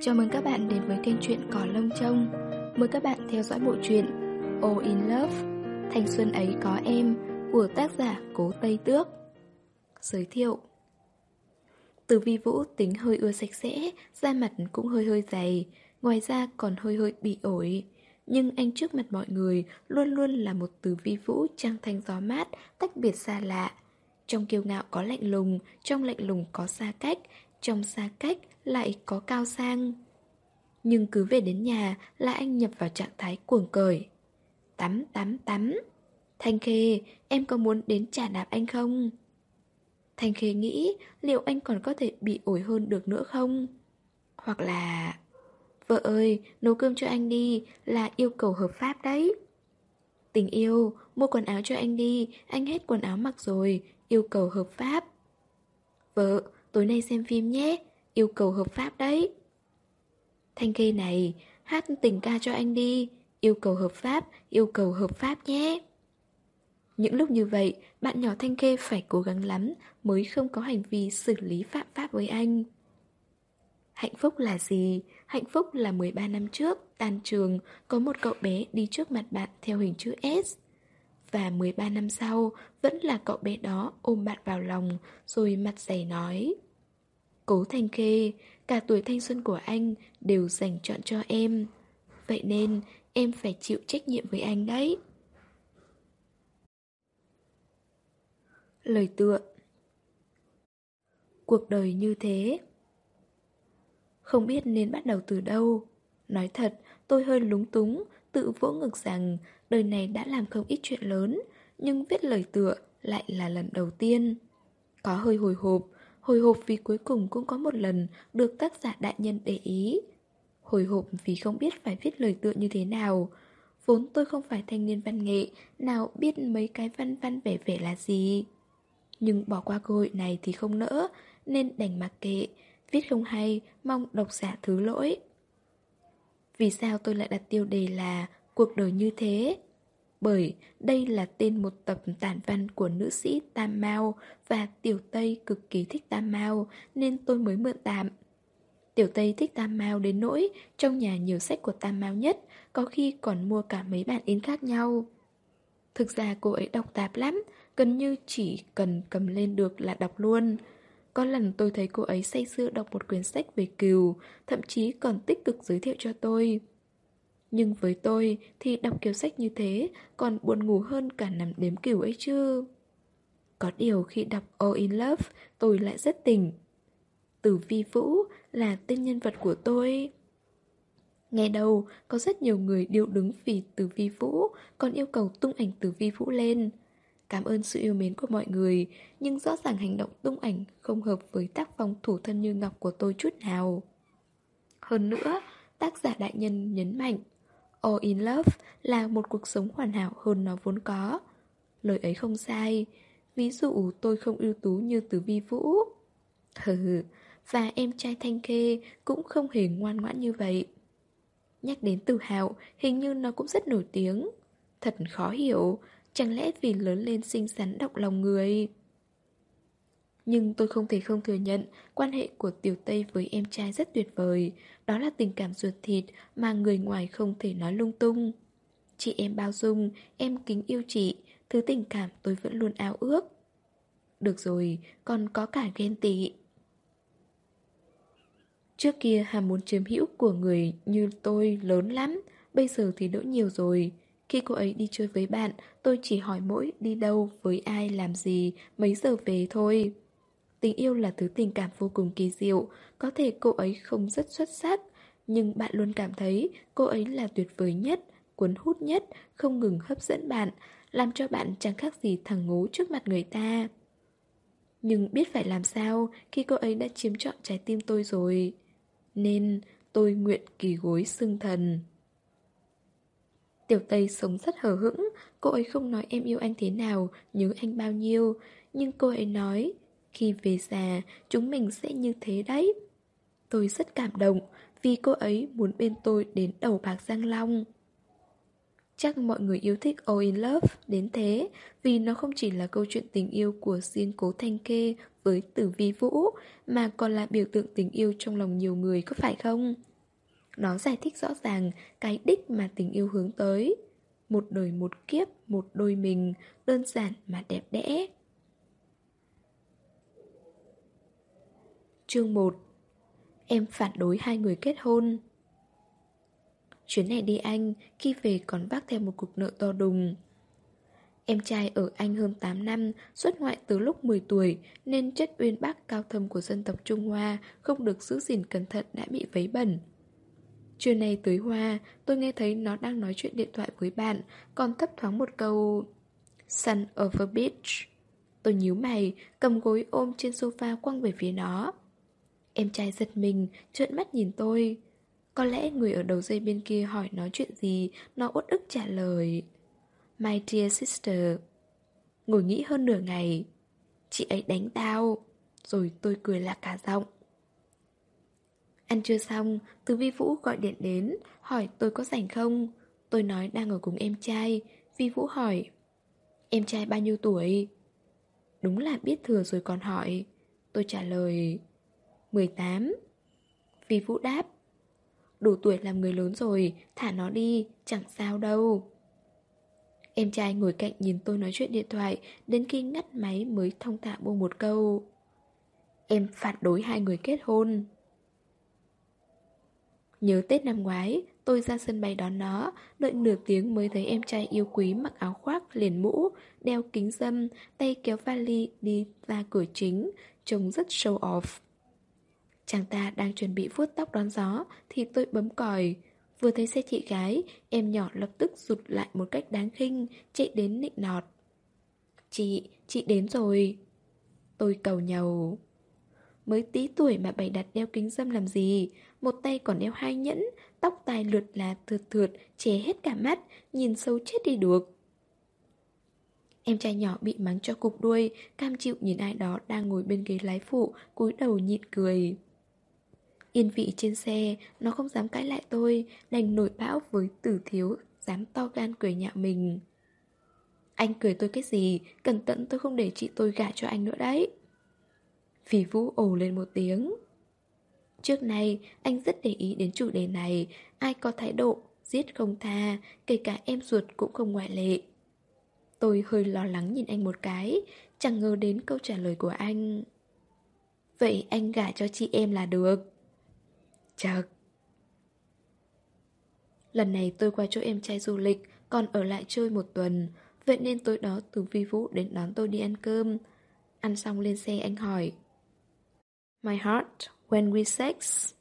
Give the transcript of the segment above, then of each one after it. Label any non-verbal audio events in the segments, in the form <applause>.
Chào mừng các bạn đến với kênh truyện Cỏ Lông Trông Mời các bạn theo dõi bộ truyện All in Love Thanh xuân ấy có em của tác giả Cố Tây Tước Giới thiệu Từ vi vũ tính hơi ưa sạch sẽ, da mặt cũng hơi hơi dày, ngoài ra còn hơi hơi bị ổi. Nhưng anh trước mặt mọi người luôn luôn là một từ vi vũ trăng thanh gió mát, tách biệt xa lạ. Trong kiêu ngạo có lạnh lùng, trong lạnh lùng có xa cách, trong xa cách lại có cao sang. Nhưng cứ về đến nhà là anh nhập vào trạng thái cuồng cởi. Tắm tắm tắm. Thanh Khê, em có muốn đến trả đạp anh không? Thanh Khê nghĩ liệu anh còn có thể bị ổi hơn được nữa không? Hoặc là... Vợ ơi, nấu cơm cho anh đi là yêu cầu hợp pháp đấy. Tình yêu, mua quần áo cho anh đi, anh hết quần áo mặc rồi, yêu cầu hợp pháp. Vợ, tối nay xem phim nhé, yêu cầu hợp pháp đấy. Thanh Khê này, hát tình ca cho anh đi, yêu cầu hợp pháp, yêu cầu hợp pháp nhé. Những lúc như vậy, bạn nhỏ Thanh Khê phải cố gắng lắm mới không có hành vi xử lý phạm pháp với anh. Hạnh phúc là gì? Hạnh phúc là 13 năm trước, tan trường, có một cậu bé đi trước mặt bạn theo hình chữ S. Và 13 năm sau, vẫn là cậu bé đó ôm bạn vào lòng, rồi mặt dày nói. Cố Thanh Khê, cả tuổi thanh xuân của anh đều dành chọn cho em. Vậy nên, em phải chịu trách nhiệm với anh đấy. Lời tựa Cuộc đời như thế Không biết nên bắt đầu từ đâu Nói thật, tôi hơi lúng túng Tự vỗ ngực rằng Đời này đã làm không ít chuyện lớn Nhưng viết lời tựa lại là lần đầu tiên Có hơi hồi hộp Hồi hộp vì cuối cùng cũng có một lần Được tác giả đại nhân để ý. Hồi hộp vì không biết phải viết lời tựa như thế nào. Vốn tôi không phải thanh niên văn nghệ, Nào biết mấy cái văn văn vẻ vẻ là gì. Nhưng bỏ qua cơ hội này thì không nỡ, Nên đành mặc kệ. Viết không hay, Mong độc giả thứ lỗi. Vì sao tôi lại đặt tiêu đề là Cuộc đời như thế bởi đây là tên một tập tản văn của nữ sĩ Tam Mao Và Tiểu Tây cực kỳ thích Tam Mao, Nên tôi mới mượn tạm. Tiểu Tây thích Tam Mao đến nỗi Trong nhà nhiều sách của Tam Mao nhất, Có khi còn mua cả mấy bản in khác nhau. Thực ra cô ấy đọc tạp lắm, Gần như chỉ cần cầm lên được là đọc luôn. Có lần tôi thấy cô ấy say sưa đọc một quyển sách về cừu, Thậm chí còn tích cực giới thiệu cho tôi. Nhưng với tôi thì đọc kiểu sách như thế Còn buồn ngủ hơn cả nằm đếm kiểu ấy chứ. Có điều khi đọc All in Love Tôi lại rất tỉnh. Tử Vi Vũ là tên nhân vật của tôi. Nghe đầu, có rất nhiều người điêu đứng vì Tử Vi Vũ Còn yêu cầu tung ảnh Tử Vi Vũ lên. Cảm ơn sự yêu mến của mọi người Nhưng rõ ràng hành động tung ảnh Không hợp với tác phong thủ thân như ngọc của tôi chút nào. Hơn nữa Tác giả đại nhân nhấn mạnh All in love là một cuộc sống hoàn hảo hơn nó vốn có. Lời ấy không sai. Ví dụ, tôi không ưu tú như Tử Vi Vũ. Hừ, Và em trai Thanh Khê Cũng không hề ngoan ngoãn như vậy. Nhắc đến tự hào Hình như nó cũng rất nổi tiếng. Thật khó hiểu. Chẳng lẽ vì lớn lên xinh xắn động lòng người? Nhưng tôi không thể không thừa nhận Quan hệ của Tiểu Tây với em trai rất tuyệt vời. Đó là tình cảm ruột thịt Mà người ngoài không thể nói lung tung. Chị em bao dung Em kính yêu chị Thứ tình cảm tôi vẫn luôn ao ước. Được rồi, còn có cả ghen tị. Trước kia hàm muốn chiếm hữu của người như tôi lớn lắm Bây giờ thì đỡ nhiều rồi. Khi cô ấy đi chơi với bạn, tôi chỉ hỏi mỗi đi đâu, với ai, làm gì, mấy giờ về thôi. Tình yêu là thứ tình cảm vô cùng kỳ diệu, có thể cô ấy không rất xuất sắc, nhưng bạn luôn cảm thấy cô ấy là tuyệt vời nhất, cuốn hút nhất, không ngừng hấp dẫn bạn, làm cho bạn chẳng khác gì thằng ngố trước mặt người ta. Nhưng biết phải làm sao khi cô ấy đã chiếm trọn trái tim tôi rồi. Nên tôi nguyện kỳ gối xưng thần. Tiểu Tây sống rất hờ hững, cô ấy không nói em yêu anh thế nào, nhớ anh bao nhiêu, nhưng cô ấy nói, khi về già, chúng mình sẽ như thế đấy. Tôi rất cảm động, vì cô ấy muốn bên tôi đến đầu bạc Giang Long. Chắc mọi người yêu thích All in Love đến thế, vì nó không chỉ là câu chuyện tình yêu của riêng cố Thanh Kê với Tử Vi Vũ, mà còn là biểu tượng tình yêu trong lòng nhiều người có phải không? Nó giải thích rõ ràng cái đích mà tình yêu hướng tới. Một đời một kiếp, một đôi mình, đơn giản mà đẹp đẽ. Chương 1 Em phản đối hai người kết hôn Chuyến này đi Anh, khi về còn bác theo một cục nợ to đùng. Em trai ở Anh hơn 8 năm, xuất ngoại từ lúc 10 tuổi, nên chất uyên bác cao thâm của dân tộc Trung Hoa không được giữ gìn cẩn thận đã bị vấy bẩn. Trưa nay tới Hoa, tôi nghe thấy nó đang nói chuyện điện thoại với bạn, còn thấp thoáng một câu Son of a bitch. Tôi nhíu mày, cầm gối ôm trên sofa quăng về phía nó. Em trai giật mình, trợn mắt nhìn tôi. Có lẽ người ở đầu dây bên kia hỏi nói chuyện gì, nó uất ức trả lời. My dear sister. Ngồi nghĩ hơn nửa ngày. Chị ấy đánh tao. Rồi tôi cười lạc cả giọng. Ăn chưa xong, Từ Vi Vũ gọi điện đến, hỏi tôi có rảnh không? Tôi nói đang ở cùng em trai. Vi Vũ hỏi. Em trai bao nhiêu tuổi? Đúng là biết thừa rồi còn hỏi. Tôi trả lời 18 Vi Vũ đáp Đủ tuổi làm người lớn rồi, thả nó đi, chẳng sao đâu. Em trai ngồi cạnh nhìn tôi nói chuyện điện thoại Đến khi ngắt máy mới thông thả buông một câu. Em phản đối hai người kết hôn. Nhớ Tết năm ngoái, tôi ra sân bay đón nó, đợi nửa tiếng mới thấy em trai yêu quý mặc áo khoác, liền mũ, đeo kính dâm, tay kéo vali đi ra cửa chính, trông rất show off. Chàng ta đang chuẩn bị vuốt tóc đón gió Thì tôi bấm còi. Vừa thấy xe chị gái Em nhỏ lập tức rụt lại một cách đáng khinh Chạy đến nịnh nọt. Chị, chị đến rồi. Tôi cầu nhầu. Mới tí tuổi mà bày đặt đeo kính dâm làm gì? Một tay còn đeo hai nhẫn Tóc tai lượt là thượt thượt Che hết cả mắt Nhìn sâu chết đi được. Em trai nhỏ bị mắng cho cục đuôi Cam chịu nhìn ai đó đang ngồi bên ghế lái phụ cúi đầu nhịn cười. Yên vị trên xe, nó không dám cãi lại tôi, đành nổi bão với tử thiếu, dám to gan cười nhạo mình. Anh cười tôi cái gì, cẩn thận tôi không để chị tôi gả cho anh nữa đấy. Phỉ Vũ ồ lên một tiếng. Trước nay, anh rất để ý đến chủ đề này, ai có thái độ, giết không tha, kể cả em ruột cũng không ngoại lệ. Tôi hơi lo lắng nhìn anh một cái, chẳng ngờ đến câu trả lời của anh. Vậy anh gả cho chị em là được. Chật Lần này tôi qua chỗ em trai du lịch Còn ở lại chơi một tuần. Vậy nên tối đó từ Vi Vũ đến đón tôi đi ăn cơm. Ăn xong lên xe anh hỏi My heart, when we sex?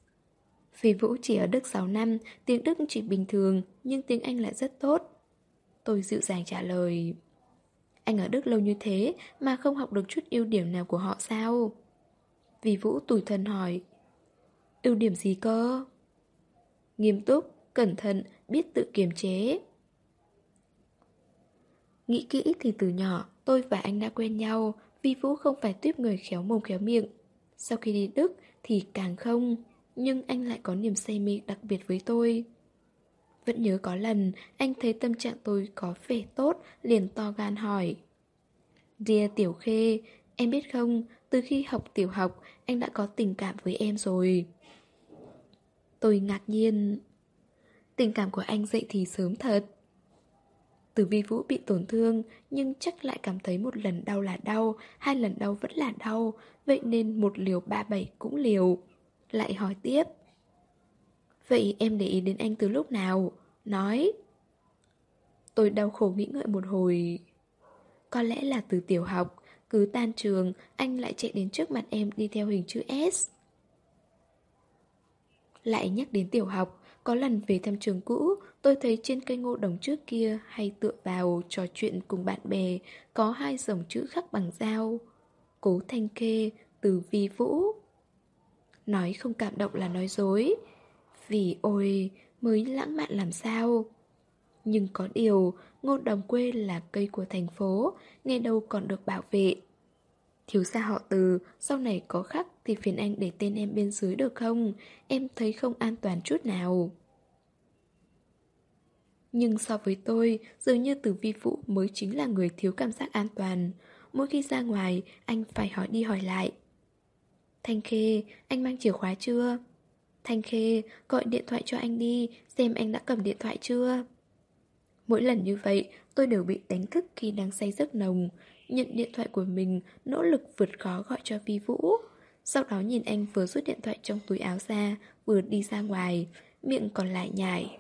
Vi Vũ chỉ ở Đức 6 năm Tiếng Đức chỉ bình thường Nhưng tiếng Anh lại rất tốt. Tôi dịu dàng trả lời Anh ở Đức lâu như thế Mà không học được chút ưu điểm nào của họ sao? Vi Vũ tủi thân hỏi Ưu điểm gì cơ? Nghiêm túc, cẩn thận, biết tự kiềm chế. Nghĩ kỹ thì từ nhỏ, tôi và anh đã quen nhau, vì Vũ không phải tuyếp người khéo mồm khéo miệng. Sau khi đi Đức thì càng không, nhưng anh lại có niềm say mê đặc biệt với tôi. Vẫn nhớ có lần, anh thấy tâm trạng tôi có vẻ tốt, liền to gan hỏi. Dear Tiểu Khê, em biết không, từ khi học tiểu học, anh đã có tình cảm với em rồi. Tôi ngạc nhiên. Tình cảm của anh dậy thì sớm thật. Từ vi vũ bị tổn thương, Nhưng chắc lại cảm thấy một lần đau là đau, Hai lần đau vẫn là đau. Vậy nên một liều ba bảy cũng liều. Lại hỏi tiếp. Vậy em để ý đến anh từ lúc nào? Nói. Tôi đau khổ nghĩ ngợi một hồi. Có lẽ là từ tiểu học, Cứ tan trường, Anh lại chạy đến trước mặt em đi theo hình chữ S lại nhắc đến tiểu học, có lần về thăm trường cũ, tôi thấy trên cây ngô đồng trước kia hay tựa vào trò chuyện cùng bạn bè, có hai dòng chữ khắc bằng dao. Cố thanh kê, từ vi vũ. Nói không cảm động là nói dối, vì ôi, mới lãng mạn làm sao. Nhưng có điều, ngô đồng quê là cây của thành phố, ngày đâu còn được bảo vệ. Thiếu gia họ từ, sau này có khắc thì phiền anh để tên em bên dưới được không? Em thấy không an toàn chút nào. Nhưng so với tôi, dường như từ vi vũ mới chính là người thiếu cảm giác an toàn. Mỗi khi ra ngoài, anh phải hỏi đi hỏi lại. Thanh Khê, anh mang chìa khóa chưa? Thanh Khê, gọi điện thoại cho anh đi, xem anh đã cầm điện thoại chưa. Mỗi lần như vậy, tôi đều bị đánh thức khi đang say giấc nồng. Nhận điện thoại của mình, nỗ lực vượt khó gọi cho Vi Vũ. Sau đó nhìn anh vừa rút điện thoại trong túi áo ra, vừa đi ra ngoài, miệng còn lại nhảy.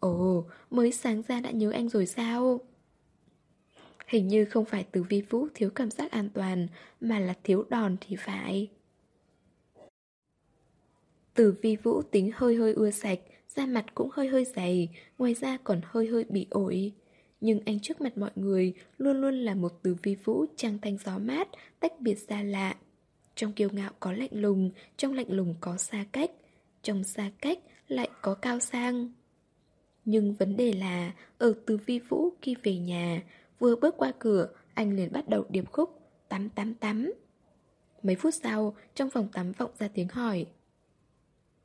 Ồ, mới sáng ra đã nhớ anh rồi sao? Hình như không phải từ vi vũ thiếu cảm giác an toàn, mà là thiếu đòn thì phải. Từ vi vũ tính hơi hơi ưa sạch, da mặt cũng hơi hơi dày, ngoài ra còn hơi hơi bị ổi. Nhưng anh trước mặt mọi người luôn luôn là một từ vi vũ trăng thanh gió mát, tách biệt xa lạ. Trong kiêu ngạo có lạnh lùng, trong lạnh lùng có xa cách, trong xa cách lại có cao sang. Nhưng vấn đề là, ở từ vi vũ khi về nhà, vừa bước qua cửa, anh liền bắt đầu điệp khúc, tắm tắm tắm. Mấy phút sau, trong phòng tắm vọng ra tiếng hỏi.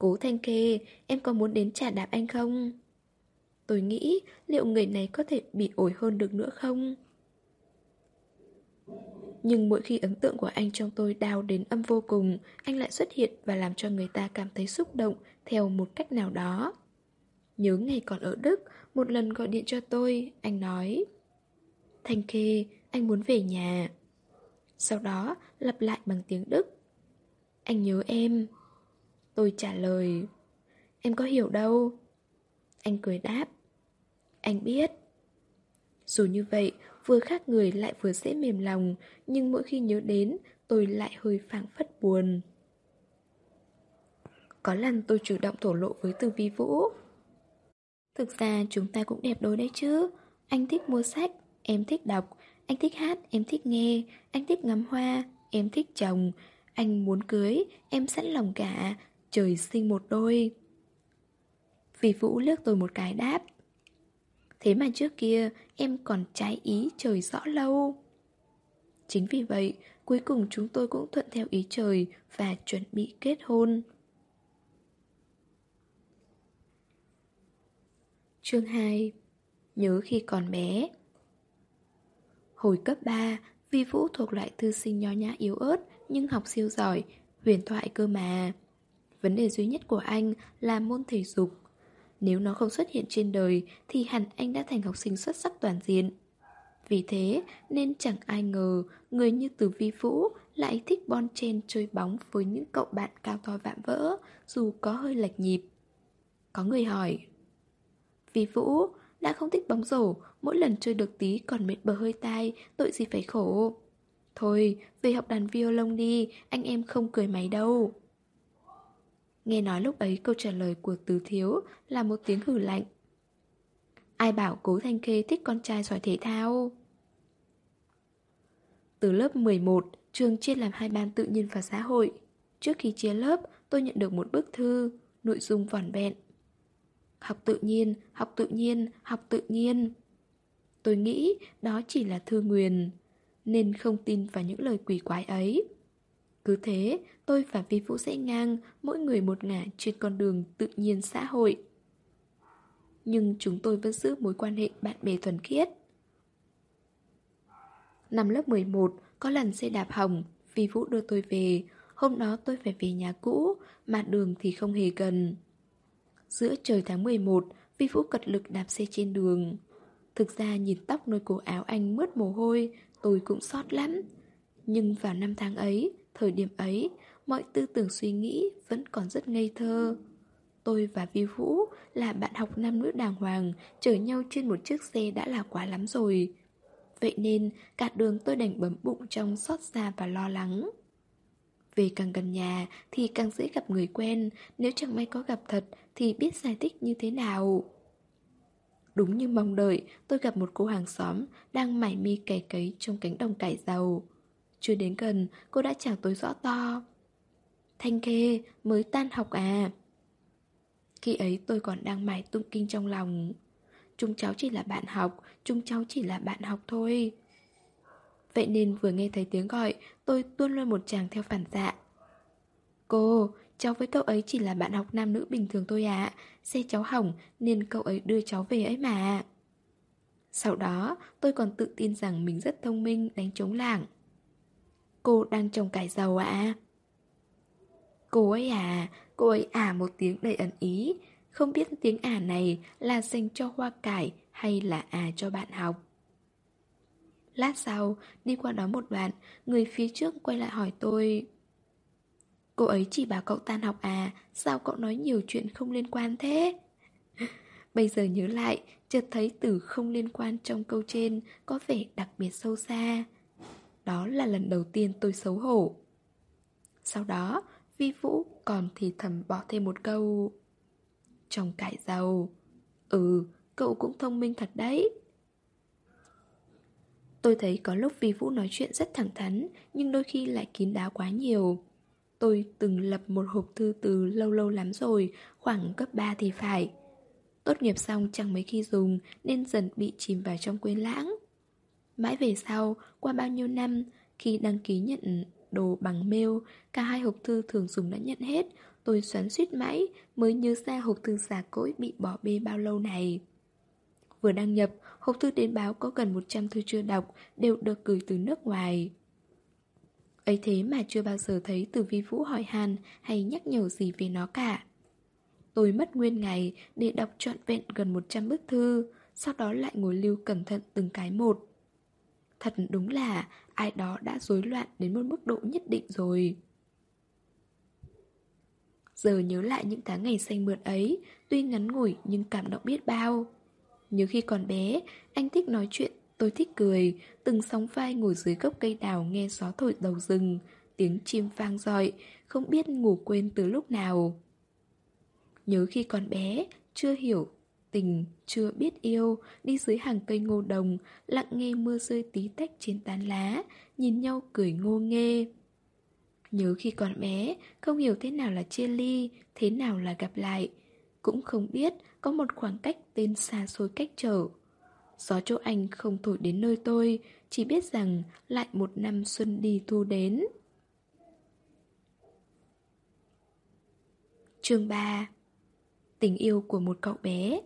Cố Thanh Kê, em có muốn đến trả đạp anh không? Tôi nghĩ liệu người này có thể bị ổi hơn được nữa không? Nhưng mỗi khi ấn tượng của anh trong tôi đau đến âm vô cùng, anh lại xuất hiện và làm cho người ta cảm thấy xúc động theo một cách nào đó. Nhớ ngày còn ở Đức, một lần gọi điện cho tôi, anh nói Thanh Khê, anh muốn về nhà. Sau đó lặp lại bằng tiếng Đức. Anh nhớ em. Tôi trả lời Em có hiểu đâu. Anh cười đáp Anh biết. Dù như vậy vừa khác người lại vừa dễ mềm lòng Nhưng mỗi khi nhớ đến tôi lại hơi phảng phất buồn. Có lần tôi chủ động thổ lộ với Từ Vi Vũ Thực ra chúng ta cũng đẹp đôi đấy chứ. Anh thích mua sách, em thích đọc. Anh thích hát, em thích nghe. Anh thích ngắm hoa, em thích trồng. Anh muốn cưới, em sẵn lòng cả trời sinh một đôi. Vì Vũ liếc tôi một cái đáp. Thế mà trước kia em còn trái ý trời rõ lâu. Chính vì vậy, cuối cùng chúng tôi cũng thuận theo ý trời và chuẩn bị kết hôn. Chương 2 Nhớ khi còn bé Hồi cấp 3, Vi Vũ thuộc loại thư sinh nho nhã yếu ớt nhưng học siêu giỏi, huyền thoại cơ mà. Vấn đề duy nhất của anh là môn thể dục. Nếu nó không xuất hiện trên đời thì hẳn anh đã thành học sinh xuất sắc toàn diện. Vì thế nên chẳng ai ngờ người như Từ Vi Vũ lại thích bon chen chơi bóng với những cậu bạn cao to vạm vỡ dù có hơi lệch nhịp. Có người hỏi Vi Vũ đã không thích bóng rổ, mỗi lần chơi được tí còn mệt bờ hơi tai, tội gì phải khổ. Thôi, về học đàn violon đi, anh em không cười máy đâu. Nghe nói lúc ấy câu trả lời của Tứ Thiếu là một tiếng hử lạnh. Ai bảo cố Thanh Khê thích con trai giỏi thể thao? Từ lớp 11, trường chia làm hai ban tự nhiên và xã hội. Trước khi chia lớp, tôi nhận được một bức thư, nội dung vỏn vẹn. Học tự nhiên, học tự nhiên, học tự nhiên. Tôi nghĩ đó chỉ là thư nguyền, nên không tin vào những lời quỷ quái ấy. Cứ thế, tôi và Vi Vũ sẽ ngang, mỗi người một ngả trên con đường tự nhiên xã hội. Nhưng chúng tôi vẫn giữ mối quan hệ bạn bè thuần khiết. Năm lớp 11, có lần xe đạp hỏng, Vi Vũ đưa tôi về. Hôm đó tôi phải về nhà cũ, mà đường thì không hề gần. Giữa trời tháng 11, Vi Vũ cật lực đạp xe trên đường. Thực ra nhìn tóc nơi cổ áo anh mướt mồ hôi, tôi cũng sót lắm. Nhưng vào năm tháng ấy, Thời điểm ấy, mọi tư tưởng suy nghĩ vẫn còn rất ngây thơ. Tôi và Vi Vũ là bạn học nam nữ đàng hoàng, chở nhau trên một chiếc xe đã là quá lắm rồi. Vậy nên, cả đường tôi đành bấm bụng trong xót xa và lo lắng. Về càng gần nhà thì càng dễ gặp người quen, nếu chẳng may có gặp thật thì biết giải thích như thế nào. Đúng như mong đợi, tôi gặp một cô hàng xóm đang mải mi cày cấy trong cánh đồng cải dầu. Chưa đến gần, cô đã chào tôi rõ to. Thanh Khê, mới tan học à? Khi ấy tôi còn đang mải tung kinh trong lòng. Chúng cháu chỉ là bạn học, chúng cháu chỉ là bạn học thôi. Vậy nên vừa nghe thấy tiếng gọi, tôi tuôn luôn một chàng theo phản dạ. Cô, cháu với cậu ấy chỉ là bạn học nam nữ bình thường thôi ạ. À. Xe cháu hỏng nên cậu ấy đưa cháu về ấy mà. Sau đó, tôi còn tự tin rằng mình rất thông minh đánh chống lảng. Cô đang trồng cải dầu ạ? Cô ấy à, cô ấy à một tiếng đầy ẩn ý Không biết tiếng à này là dành cho hoa cải hay là à cho bạn học Lát sau, đi qua đó một đoạn, người phía trước quay lại hỏi tôi Cô ấy chỉ bảo cậu tan học à, sao cậu nói nhiều chuyện không liên quan thế? <laughs> Bây giờ nhớ lại, chợt thấy từ không liên quan trong câu trên có vẻ đặc biệt sâu xa. Đó là lần đầu tiên tôi xấu hổ. Sau đó, Vi Vũ còn thì thầm bỏ thêm một câu. Trong cải giàu. Ừ, cậu cũng thông minh thật đấy. Tôi thấy có lúc Vi Vũ nói chuyện rất thẳng thắn, nhưng đôi khi lại kín đáo quá nhiều. Tôi từng lập một hộp thư từ lâu lâu lắm rồi, khoảng cấp 3 thì phải. Tốt nghiệp xong chẳng mấy khi dùng nên dần bị chìm vào trong quên lãng. Mãi về sau, qua bao nhiêu năm, khi đăng ký nhận đồ bằng mail, cả hai hộp thư thường dùng đã nhận hết, tôi xoắn suýt mãi mới nhớ ra hộp thư giả cỗi bị bỏ bê bao lâu này. Vừa đăng nhập, hộp thư đến báo có gần 100 thư chưa đọc đều được gửi từ nước ngoài. ấy thế mà chưa bao giờ thấy từ vi vũ hỏi hàn hay nhắc nhở gì về nó cả. Tôi mất nguyên ngày để đọc trọn vẹn gần 100 bức thư, sau đó lại ngồi lưu cẩn thận từng cái một. Thật đúng là ai đó đã rối loạn đến một mức độ nhất định rồi. Giờ nhớ lại những tháng ngày xanh mượt ấy, tuy ngắn ngủi nhưng cảm động biết bao. Nhớ khi còn bé, anh thích nói chuyện, tôi thích cười, từng sóng vai ngồi dưới gốc cây đào nghe gió thổi đầu rừng, tiếng chim vang dọi, không biết ngủ quên từ lúc nào. Nhớ khi còn bé, chưa hiểu tình, chưa biết yêu, đi dưới hàng cây ngô đồng, lặng nghe mưa rơi tí tách trên tán lá, nhìn nhau cười ngô nghê. Nhớ khi còn bé, không hiểu thế nào là chia ly, thế nào là gặp lại. Cũng không biết có một khoảng cách tên xa xôi cách trở. Gió chỗ anh không thổi đến nơi tôi, chỉ biết rằng lại một năm xuân đi thu đến. Chương 3 Tình yêu của một cậu bé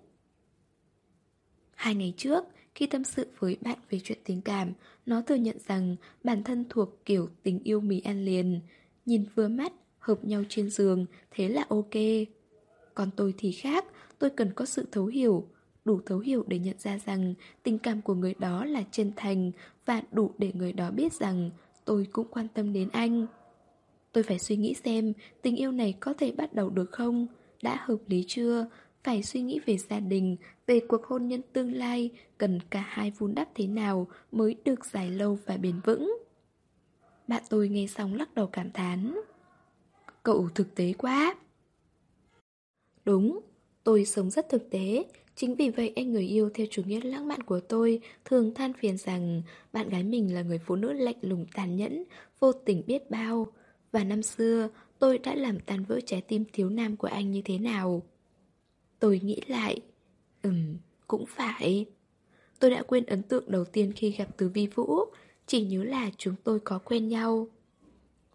Hai ngày trước, khi tâm sự với bạn về chuyện tình cảm, nó thừa nhận rằng bản thân thuộc kiểu tình yêu mì ăn liền. Nhìn vừa mắt, hợp nhau trên giường, thế là ok. Còn tôi thì khác, tôi cần có sự thấu hiểu, đủ thấu hiểu để nhận ra rằng tình cảm của người đó là chân thành và đủ để người đó biết rằng tôi cũng quan tâm đến anh. Tôi phải suy nghĩ xem tình yêu này có thể bắt đầu được không? Đã hợp lý chưa? Phải suy nghĩ về gia đình, về cuộc hôn nhân tương lai, cần cả hai vun đắp thế nào mới được dài lâu và bền vững. Bạn tôi nghe xong lắc đầu cảm thán. Cậu thực tế quá. Đúng, tôi sống rất thực tế. Chính vì vậy anh người yêu theo chủ nghĩa lãng mạn của tôi thường than phiền rằng bạn gái mình là người phụ nữ lạnh lùng tàn nhẫn, vô tình biết bao. Và năm xưa, tôi đã làm tan vỡ trái tim thiếu nam của anh như thế nào. Tôi nghĩ lại, ừm, cũng phải. Tôi đã quên ấn tượng đầu tiên khi gặp từ vi vũ, chỉ nhớ là chúng tôi có quen nhau.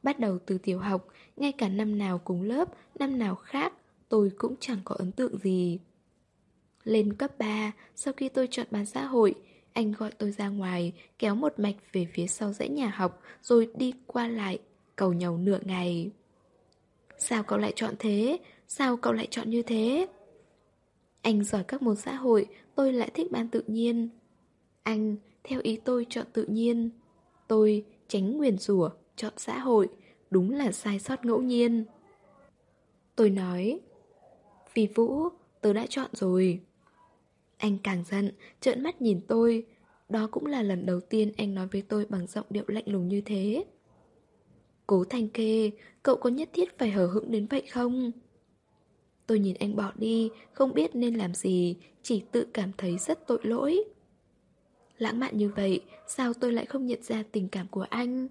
Bắt đầu từ tiểu học, ngay cả năm nào cùng lớp, năm nào khác, tôi cũng chẳng có ấn tượng gì. Lên cấp 3, sau khi tôi chọn bán xã hội, anh gọi tôi ra ngoài, kéo một mạch về phía sau dãy nhà học, rồi đi qua lại, cầu nhau nửa ngày. Sao cậu lại chọn thế? Sao cậu lại chọn như thế? Anh giỏi các môn xã hội, tôi lại thích ban tự nhiên. Anh, theo ý tôi chọn tự nhiên. Tôi, tránh nguyền rủa, chọn xã hội. Đúng là sai sót ngẫu nhiên. Tôi nói, vì Vũ, tớ đã chọn rồi. Anh càng giận, trợn mắt nhìn tôi. Đó cũng là lần đầu tiên anh nói với tôi bằng giọng điệu lạnh lùng như thế. Cố Thanh Kê, cậu có nhất thiết phải hở hững đến vậy không? Tôi nhìn anh bỏ đi, không biết nên làm gì, chỉ tự cảm thấy rất tội lỗi. Lãng mạn như vậy, sao tôi lại không nhận ra tình cảm của anh?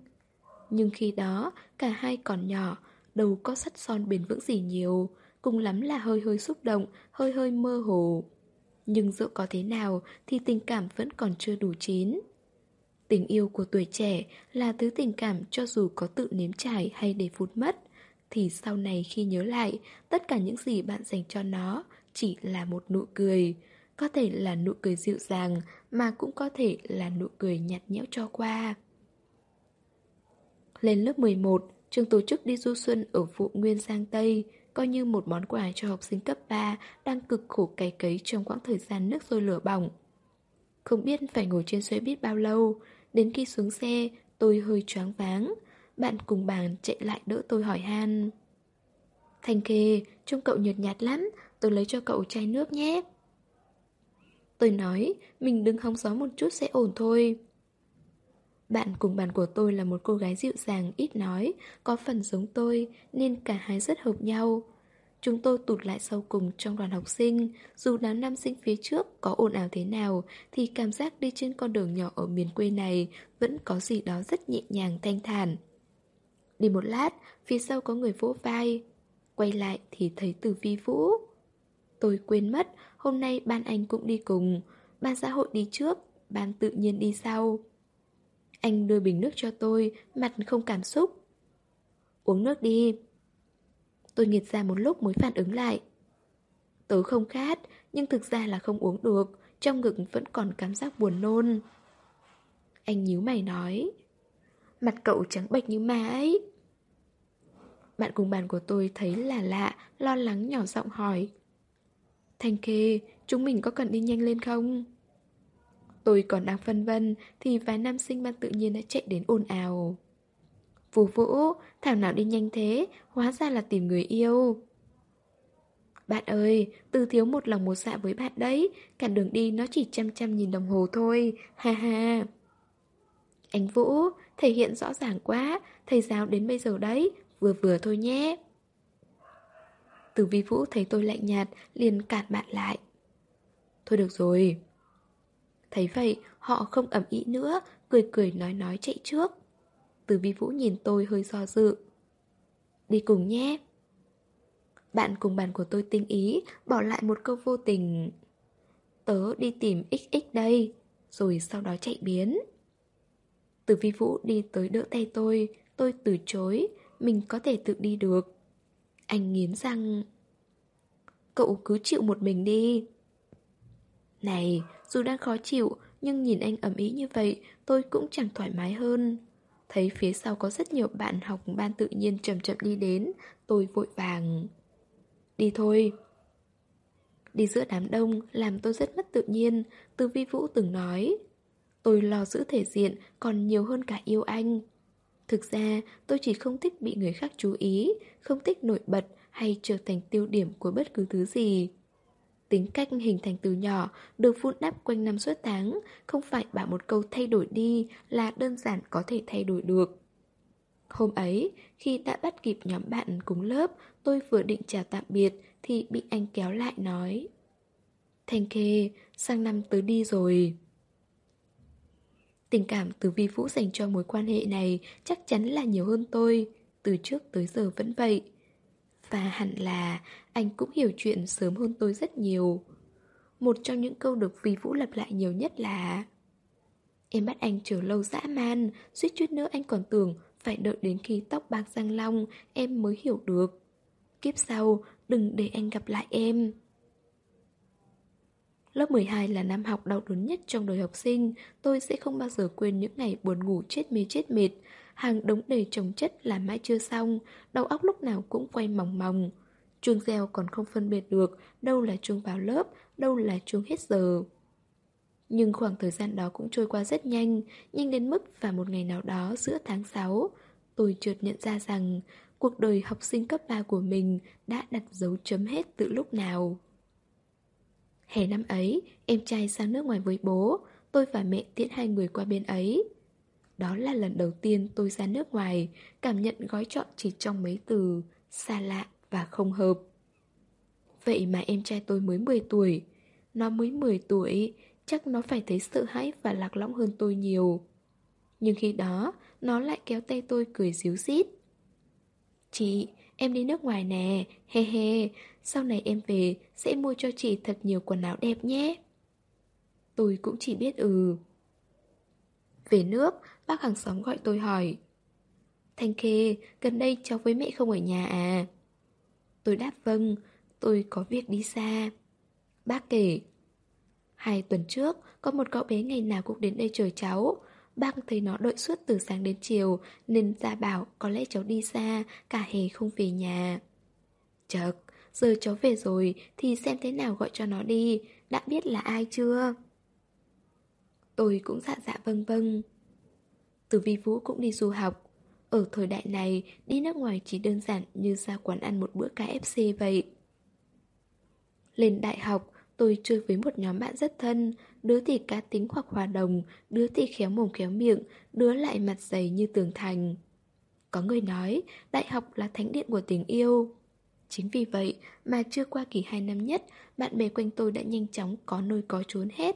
Nhưng khi đó, cả hai còn nhỏ, đâu có sắt son bền vững gì nhiều, cùng lắm là hơi hơi xúc động, hơi hơi mơ hồ. Nhưng dẫu có thế nào thì tình cảm vẫn còn chưa đủ chín. Tình yêu của tuổi trẻ là thứ tình cảm cho dù có tự nếm trải hay để phút mất, thì sau này khi nhớ lại, tất cả những gì bạn dành cho nó chỉ là một nụ cười. Có thể là nụ cười dịu dàng, mà cũng có thể là nụ cười nhạt nhẽo cho qua. Lên lớp 11, Trường tổ chức đi du xuân ở vụ Nguyên Giang Tây, coi như một món quà cho học sinh cấp 3 đang cực khổ cày cấy trong quãng thời gian nước sôi lửa bỏng. Không biết phải ngồi trên xe biết bao lâu, đến khi xuống xe, tôi hơi choáng váng. Bạn cùng bàn chạy lại đỡ tôi hỏi han. Thanh Khê, trông cậu nhợt nhạt lắm, tôi lấy cho cậu chai nước nhé. Tôi nói, mình đừng hóng gió một chút sẽ ổn thôi. Bạn cùng bàn của tôi là một cô gái dịu dàng, ít nói, có phần giống tôi, nên cả hai rất hợp nhau. Chúng tôi tụt lại sau cùng trong đoàn học sinh, dù đám nam sinh phía trước có ồn ào thế nào, thì cảm giác đi trên con đường nhỏ ở miền quê này vẫn có gì đó rất nhẹ nhàng thanh thản. Đi một lát, phía sau có người vỗ vai. Quay lại thì thấy từ vi vũ. Tôi quên mất, hôm nay ban anh cũng đi cùng. Ban xã hội đi trước, ban tự nhiên đi sau. Anh đưa bình nước cho tôi, mặt không cảm xúc. Uống nước đi. Tôi nghiệt ra một lúc mới phản ứng lại. Tớ không khát, nhưng thực ra là không uống được, trong ngực vẫn còn cảm giác buồn nôn. Anh nhíu mày nói. Mặt cậu trắng bệch như ma ấy. Bạn cùng bàn của tôi thấy là lạ, lo lắng nhỏ giọng hỏi. Thanh kê, chúng mình có cần đi nhanh lên không? Tôi còn đang phân vân thì vài nam sinh ban tự nhiên đã chạy đến ồn ào. Vũ Vũ, thảo nào đi nhanh thế, hóa ra là tìm người yêu. Bạn ơi, từ thiếu một lòng một dạ với bạn đấy, cả đường đi nó chỉ chăm chăm nhìn đồng hồ thôi, ha ha. Anh Vũ, thể hiện rõ ràng quá, thầy giáo đến bây giờ đấy, vừa vừa thôi nhé. Từ vi Vũ thấy tôi lạnh nhạt, liền cản bạn lại. Thôi được rồi. Thấy vậy, họ không ẩm ý nữa, cười cười nói nói chạy trước. Từ vi Vũ nhìn tôi hơi do dự. Đi cùng nhé. Bạn cùng bàn của tôi tinh ý, bỏ lại một câu vô tình. Tớ đi tìm XX đây, rồi sau đó chạy biến. Từ vi Vũ đi tới đỡ tay tôi, tôi từ chối, mình có thể tự đi được. Anh nghiến răng. Cậu cứ chịu một mình đi. Này, dù đang khó chịu Nhưng nhìn anh ẩm ý như vậy Tôi cũng chẳng thoải mái hơn. Thấy phía sau có rất nhiều bạn học ban tự nhiên chậm chậm đi đến Tôi vội vàng. Đi thôi. Đi giữa đám đông làm tôi rất mất tự nhiên Từ vi vũ từng nói. Tôi lo giữ thể diện còn nhiều hơn cả yêu anh. Thực ra tôi chỉ không thích bị người khác chú ý Không thích nổi bật hay trở thành tiêu điểm của bất cứ thứ gì. Tính cách hình thành từ nhỏ Được vun đắp quanh năm suốt tháng Không phải bảo một câu thay đổi đi Là đơn giản có thể thay đổi được. Hôm ấy, khi đã bắt kịp nhóm bạn cùng lớp Tôi vừa định chào tạm biệt Thì bị anh kéo lại nói Thanh Khê, sang năm tớ đi rồi. Tình cảm từ vi vũ dành cho mối quan hệ này chắc chắn là nhiều hơn tôi, từ trước tới giờ vẫn vậy. Và hẳn là anh cũng hiểu chuyện sớm hơn tôi rất nhiều. Một trong những câu được vi vũ lặp lại nhiều nhất là Em bắt anh chờ lâu dã man, suýt chút nữa anh còn tưởng phải đợi đến khi tóc bạc răng long em mới hiểu được. Kiếp sau, đừng để anh gặp lại em. Lớp 12 là năm học đau đớn nhất trong đời học sinh, tôi sẽ không bao giờ quên những ngày buồn ngủ chết mê chết mệt. Hàng đống đầy trồng chất làm mãi chưa xong, đầu óc lúc nào cũng quay mòng mòng. Chuông reo còn không phân biệt được đâu là chuông vào lớp, đâu là chuông hết giờ. Nhưng khoảng thời gian đó cũng trôi qua rất nhanh, nhanh đến mức và một ngày nào đó giữa tháng 6, tôi chợt nhận ra rằng cuộc đời học sinh cấp 3 của mình đã đặt dấu chấm hết từ lúc nào. Hè năm ấy, em trai sang nước ngoài với bố, tôi và mẹ tiễn hai người qua bên ấy. Đó là lần đầu tiên tôi ra nước ngoài, cảm nhận gói chọn chỉ trong mấy từ, xa lạ và không hợp. Vậy mà em trai tôi mới 10 tuổi. Nó mới 10 tuổi, chắc nó phải thấy sợ hãi và lạc lõng hơn tôi nhiều. Nhưng khi đó, nó lại kéo tay tôi cười díu dít. Chị, em đi nước ngoài nè, he he, sau này em về sẽ mua cho chị thật nhiều quần áo đẹp nhé. Tôi cũng chỉ biết ừ. Về nước, bác hàng xóm gọi tôi hỏi. Thanh Khê, gần đây cháu với mẹ không ở nhà à? Tôi đáp vâng, tôi có việc đi xa. Bác kể. Hai tuần trước, có một cậu bé ngày nào cũng đến đây chờ cháu. Bác thấy nó đợi suốt từ sáng đến chiều Nên ra bảo có lẽ cháu đi xa Cả hè không về nhà. Chật, giờ cháu về rồi Thì xem thế nào gọi cho nó đi Đã biết là ai chưa? Tôi cũng dạ dạ vâng vâng. Từ vi vũ cũng đi du học. Ở thời đại này Đi nước ngoài chỉ đơn giản như ra quán ăn một bữa KFC vậy. Lên đại học Tôi chơi với một nhóm bạn rất thân Đứa thì cá tính hoặc hòa đồng Đứa thì khéo mồm khéo miệng Đứa lại mặt dày như tường thành. Có người nói Đại học là thánh điện của tình yêu. Chính vì vậy mà chưa qua kỳ 2 năm nhất Bạn bè quanh tôi đã nhanh chóng có nơi có trốn hết.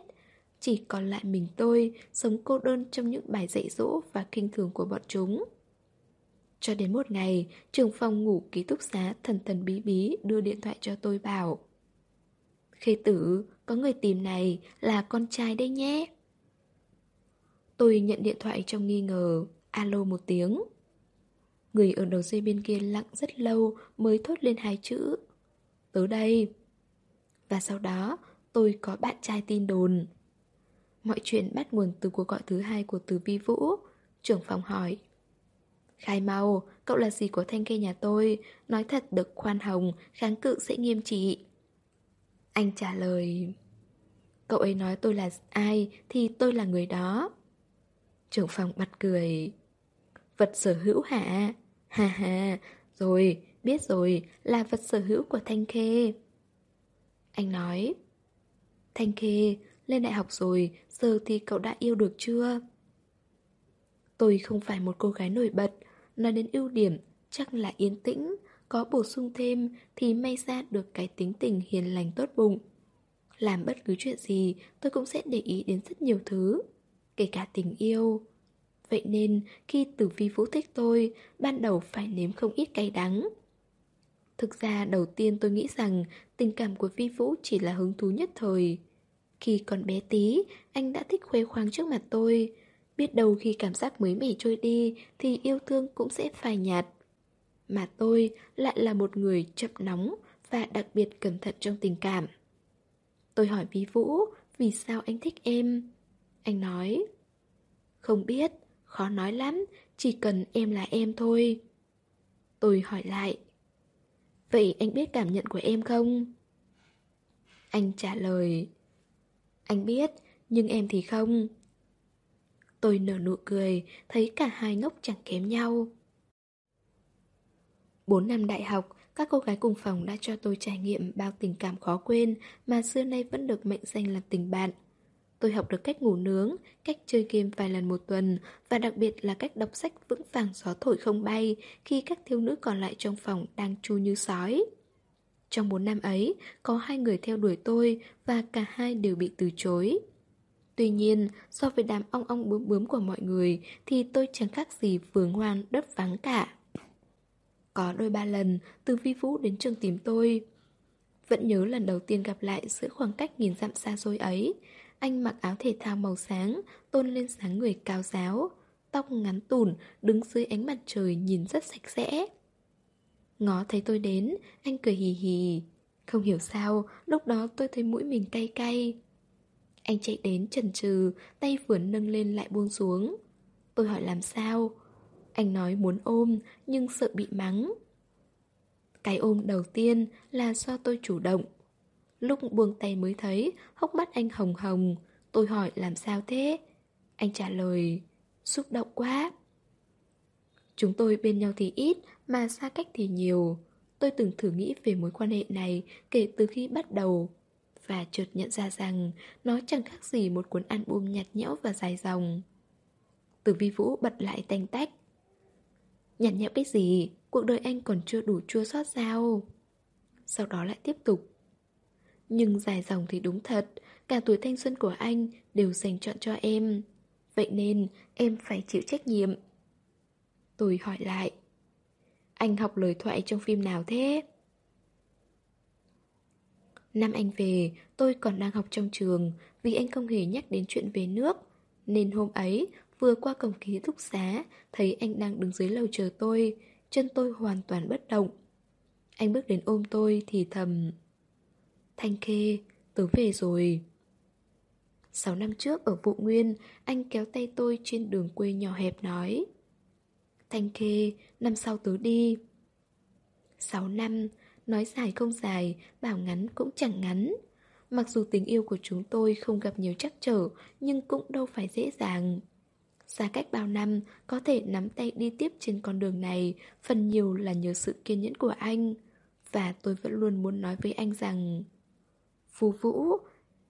Chỉ còn lại mình tôi Sống cô đơn trong những bài dạy dỗ Và kinh thường của bọn chúng. Cho đến một ngày Trường phòng ngủ ký túc xá thần thần bí bí Đưa điện thoại cho tôi bảo Khê tử, có người tìm này là con trai đây nhé. Tôi nhận điện thoại trong nghi ngờ, alo một tiếng. Người ở đầu dây bên kia lặng rất lâu mới thốt lên hai chữ. Tới đây. Và sau đó, tôi có bạn trai tin đồn. Mọi chuyện bắt nguồn từ cuộc gọi thứ hai của Từ Vi Vũ. Trưởng phòng hỏi. Khai mau, cậu là gì của thanh kê nhà tôi? Nói thật được khoan hồng, kháng cự sẽ nghiêm trị. Anh trả lời, Cậu ấy nói tôi là ai Thì tôi là người đó. Trưởng phòng bật cười, Vật sở hữu hả? Hà hà Rồi, biết rồi, Là vật sở hữu của Thanh Khê. Anh nói, Thanh Khê, Lên đại học rồi, Giờ thì cậu đã yêu được chưa? Tôi không phải một cô gái nổi bật, Nói đến ưu điểm Chắc là yên tĩnh có bổ sung thêm thì may ra được cái tính tình hiền lành tốt bụng. Làm bất cứ chuyện gì tôi cũng sẽ để ý đến rất nhiều thứ, kể cả tình yêu. Vậy nên khi Tử Vi Vũ thích tôi, ban đầu phải nếm không ít cay đắng. Thực ra đầu tiên tôi nghĩ rằng tình cảm của Vi Vũ chỉ là hứng thú nhất thời. Khi còn bé tí, anh đã thích khoe khoang trước mặt tôi. Biết đâu khi cảm giác mới mẻ trôi đi thì yêu thương cũng sẽ phai nhạt. Mà tôi lại là một người chậm nóng và đặc biệt cẩn thận trong tình cảm. Tôi hỏi Vi Vũ, vì sao anh thích em? Anh nói, không biết, khó nói lắm, chỉ cần em là em thôi. Tôi hỏi lại, vậy anh biết cảm nhận của em không? Anh trả lời, anh biết, nhưng em thì không. Tôi nở nụ cười, thấy cả hai ngốc chẳng kém nhau. 4 năm đại học, các cô gái cùng phòng đã cho tôi trải nghiệm bao tình cảm khó quên mà xưa nay vẫn được mệnh danh là tình bạn. Tôi học được cách ngủ nướng, cách chơi game vài lần một tuần và đặc biệt là cách đọc sách vững vàng gió thổi không bay khi các thiếu nữ còn lại trong phòng đang chu như sói. Trong 4 năm ấy, có hai người theo đuổi tôi và cả hai đều bị từ chối. Tuy nhiên, so với đám ong ong bướm bướm của mọi người thì tôi chẳng khác gì vừa hoang đất vắng cả. Có đôi ba lần, từ vi vũ đến trường tìm tôi. Vẫn nhớ lần đầu tiên gặp lại giữa khoảng cách nghìn dặm xa xôi ấy. Anh mặc áo thể thao màu sáng, tôn lên sáng người cao giáo. Tóc ngắn tùn đứng dưới ánh mặt trời nhìn rất sạch sẽ. Ngó thấy tôi đến, anh cười hì hì. Không hiểu sao, lúc đó tôi thấy mũi mình cay cay. Anh chạy đến chần chừ, tay vừa nâng lên lại buông xuống. Tôi hỏi làm sao, anh nói muốn ôm, nhưng sợ bị mắng. Cái ôm đầu tiên là do tôi chủ động. Lúc buông tay mới thấy, Hốc mắt anh hồng hồng. Tôi hỏi làm sao thế? Anh trả lời, Xúc động quá. Chúng tôi bên nhau thì ít, Mà xa cách thì nhiều. Tôi từng thử nghĩ về mối quan hệ này Kể từ khi bắt đầu, Và chợt nhận ra rằng Nó chẳng khác gì một cuốn album nhạt nhẽo và dài dòng. Từ vi vũ bật lại tanh tách. Nhằn nhẽo cái gì? Cuộc đời anh còn chưa đủ chua xót sao? Sau đó lại tiếp tục. Nhưng dài dòng thì đúng thật Cả tuổi thanh xuân của anh Đều dành chọn cho em. Vậy nên em phải chịu trách nhiệm. Tôi hỏi lại. Anh học lời thoại trong phim nào thế? Năm anh về, tôi còn đang học trong trường. Vì anh không hề nhắc đến chuyện về nước Nên hôm ấy Vừa qua cổng ký túc xá, thấy anh đang đứng dưới lầu chờ tôi, chân tôi hoàn toàn bất động. Anh bước đến ôm tôi thì thầm. Thanh Khê, tớ về rồi. Sáu năm trước ở Vụ Nguyên, anh kéo tay tôi trên đường quê nhỏ hẹp nói Thanh Khê, năm sau tớ đi Sáu năm, nói dài không dài, bảo ngắn cũng chẳng ngắn Mặc dù tình yêu của chúng tôi không gặp nhiều trắc trở Nhưng cũng đâu phải dễ dàng Xa cách bao năm, có thể nắm tay đi tiếp trên con đường này Phần nhiều là nhờ sự kiên nhẫn của anh. Và tôi vẫn luôn muốn nói với anh rằng Phú Vũ,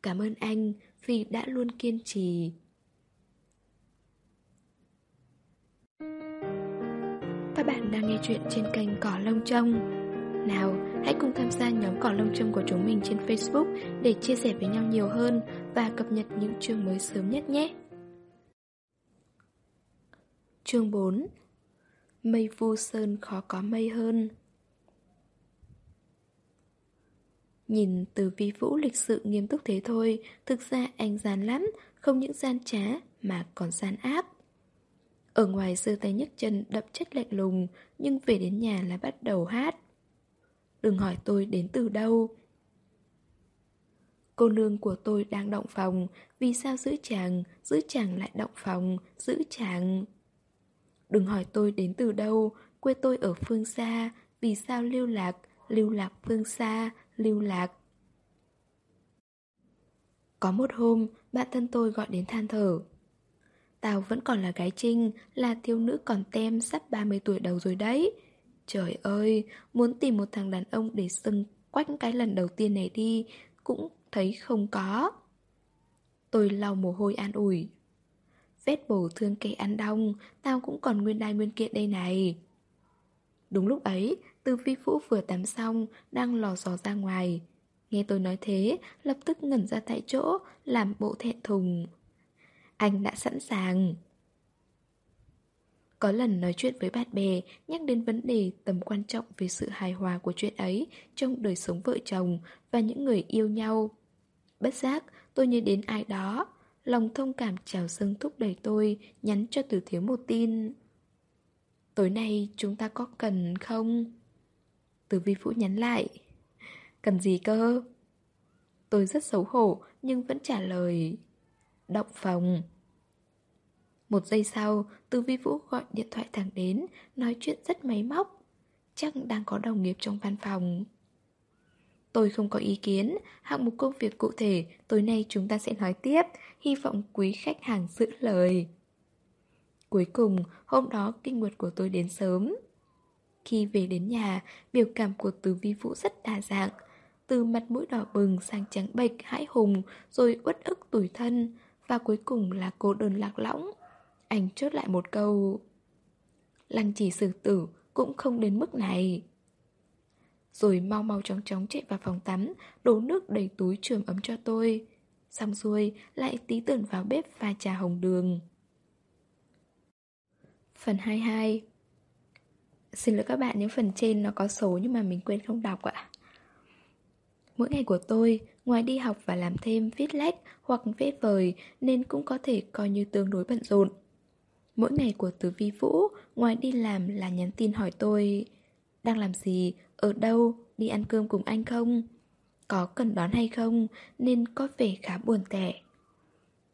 cảm ơn anh vì đã luôn kiên trì. Các bạn đang nghe chuyện trên kênh Cỏ Lông Trông. Nào, hãy cùng tham gia nhóm cỏ lông trông của chúng mình trên Facebook để chia sẻ với nhau nhiều hơn và cập nhật những chương mới sớm nhất nhé. Chương 4 Mây vu sơn khó có mây hơn. Nhìn từ vi vũ lịch sự nghiêm túc thế thôi, Thực ra anh gian lắm, Không những gian trá mà còn gian áp Ở ngoài giơ tay nhấc chân đập chất lạnh lùng, Nhưng về đến nhà là bắt đầu hát. Đừng hỏi tôi đến từ đâu. Cô nương của tôi đang động phòng, Vì sao giữ chàng Giữ chàng lại động phòng, Giữ chàng? Đừng hỏi tôi đến từ đâu Quê tôi ở phương xa. Vì sao lưu lạc? Lưu lạc phương xa Lưu lạc. Có một hôm Bạn thân tôi gọi đến than thở. Tao vẫn còn là gái trinh Là thiếu nữ còn tem Sắp 30 tuổi đầu rồi đấy. Trời ơi, muốn tìm một thằng đàn ông để sưng quách cái lần đầu tiên này đi, cũng thấy không có. Tôi lau mồ hôi an ủi. Vết bổ thương cây ăn đong, tao cũng còn nguyên đai nguyên kiện đây này. Đúng lúc ấy, từ phi phũ vừa tắm xong, đang lò dò ra ngoài. Nghe tôi nói thế, lập tức ngẩn ra tại chỗ, làm bộ thẹn thùng. Anh đã sẵn sàng. Có lần nói chuyện với bạn bè, nhắc đến vấn đề tầm quan trọng về sự hài hòa của chuyện ấy trong đời sống vợ chồng và những người yêu nhau. Bất giác, tôi nhớ đến ai đó. Lòng thông cảm trào dâng thúc đẩy tôi, nhắn cho từ thiếu một tin. Tối nay chúng ta có cần không? Từ vi vũ nhắn lại. Cần gì cơ? Tôi rất xấu hổ nhưng vẫn trả lời. Động phòng. Một giây sau, Từ Vi Vũ gọi điện thoại thẳng đến, nói chuyện rất máy móc. Chắc đang có đồng nghiệp trong văn phòng. Tôi không có ý kiến, hạng mục công việc cụ thể, tối nay chúng ta sẽ nói tiếp, hy vọng quý khách hàng giữ lời. Cuối cùng, hôm đó kinh nguyệt của tôi đến sớm. Khi về đến nhà, biểu cảm của Từ Vi Vũ rất đa dạng. Từ mặt mũi đỏ bừng sang trắng bệch, hãi hùng, rồi uất ức tủi thân, và cuối cùng là cô đơn lạc lõng. Anh chốt lại một câu Lăng chỉ xử tử cũng không đến mức này rồi mau mau chóng chóng chạy vào phòng tắm Đổ nước đầy túi trường ấm cho tôi. Xong xuôi lại tí tưởng vào bếp pha trà hồng đường. Phần 22 Xin lỗi các bạn những phần trên nó có số nhưng mà mình quên không đọc ạ. Mỗi ngày của tôi, ngoài đi học và làm thêm viết lách hoặc vẽ vời nên cũng có thể coi như tương đối bận rộn. Mỗi ngày của Tử Vi Vũ, ngoài đi làm là nhắn tin hỏi tôi đang làm gì, ở đâu, đi ăn cơm cùng anh không? Có cần đón hay không, nên có vẻ khá buồn tẻ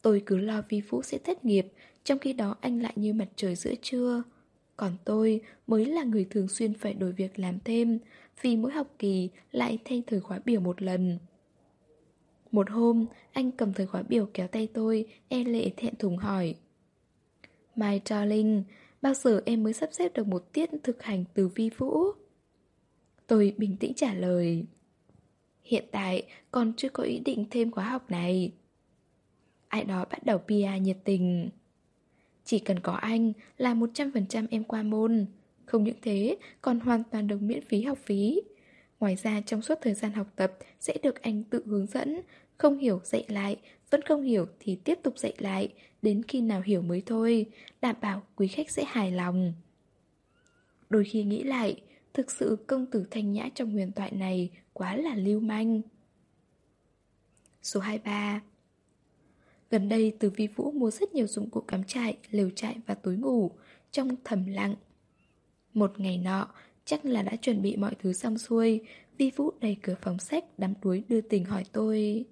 Tôi cứ lo Vi Vũ sẽ thất nghiệp, trong khi đó anh lại như mặt trời giữa trưa Còn tôi mới là người thường xuyên phải đổi việc làm thêm Vì mỗi học kỳ lại thay thời khóa biểu một lần Một hôm, anh cầm thời khóa biểu kéo tay tôi, e lệ thẹn thùng hỏi My darling, bao giờ em mới sắp xếp được một tiết thực hành từ vi vũ? Tôi bình tĩnh trả lời. Hiện tại còn chưa có ý định thêm khóa học này. Ai đó bắt đầu Pia nhiệt tình. Chỉ cần có anh là 100% em qua môn. Không những thế, còn hoàn toàn được miễn phí học phí. Ngoài ra trong suốt thời gian học tập sẽ được anh tự hướng dẫn, không hiểu dạy lại, vẫn không hiểu thì tiếp tục dạy lại, đến khi nào hiểu mới thôi, đảm bảo quý khách sẽ hài lòng. Đôi khi nghĩ lại, thực sự công tử thanh nhã trong huyền thoại này quá là lưu manh. Số 23 Gần đây từ vi vũ mua rất nhiều dụng cụ cắm trại, lều trại và túi ngủ, trong thầm lặng. Một ngày nọ, chắc là đã chuẩn bị mọi thứ xong xuôi, vi vũ đẩy cửa phòng sách đắm đuối đưa tình hỏi tôi.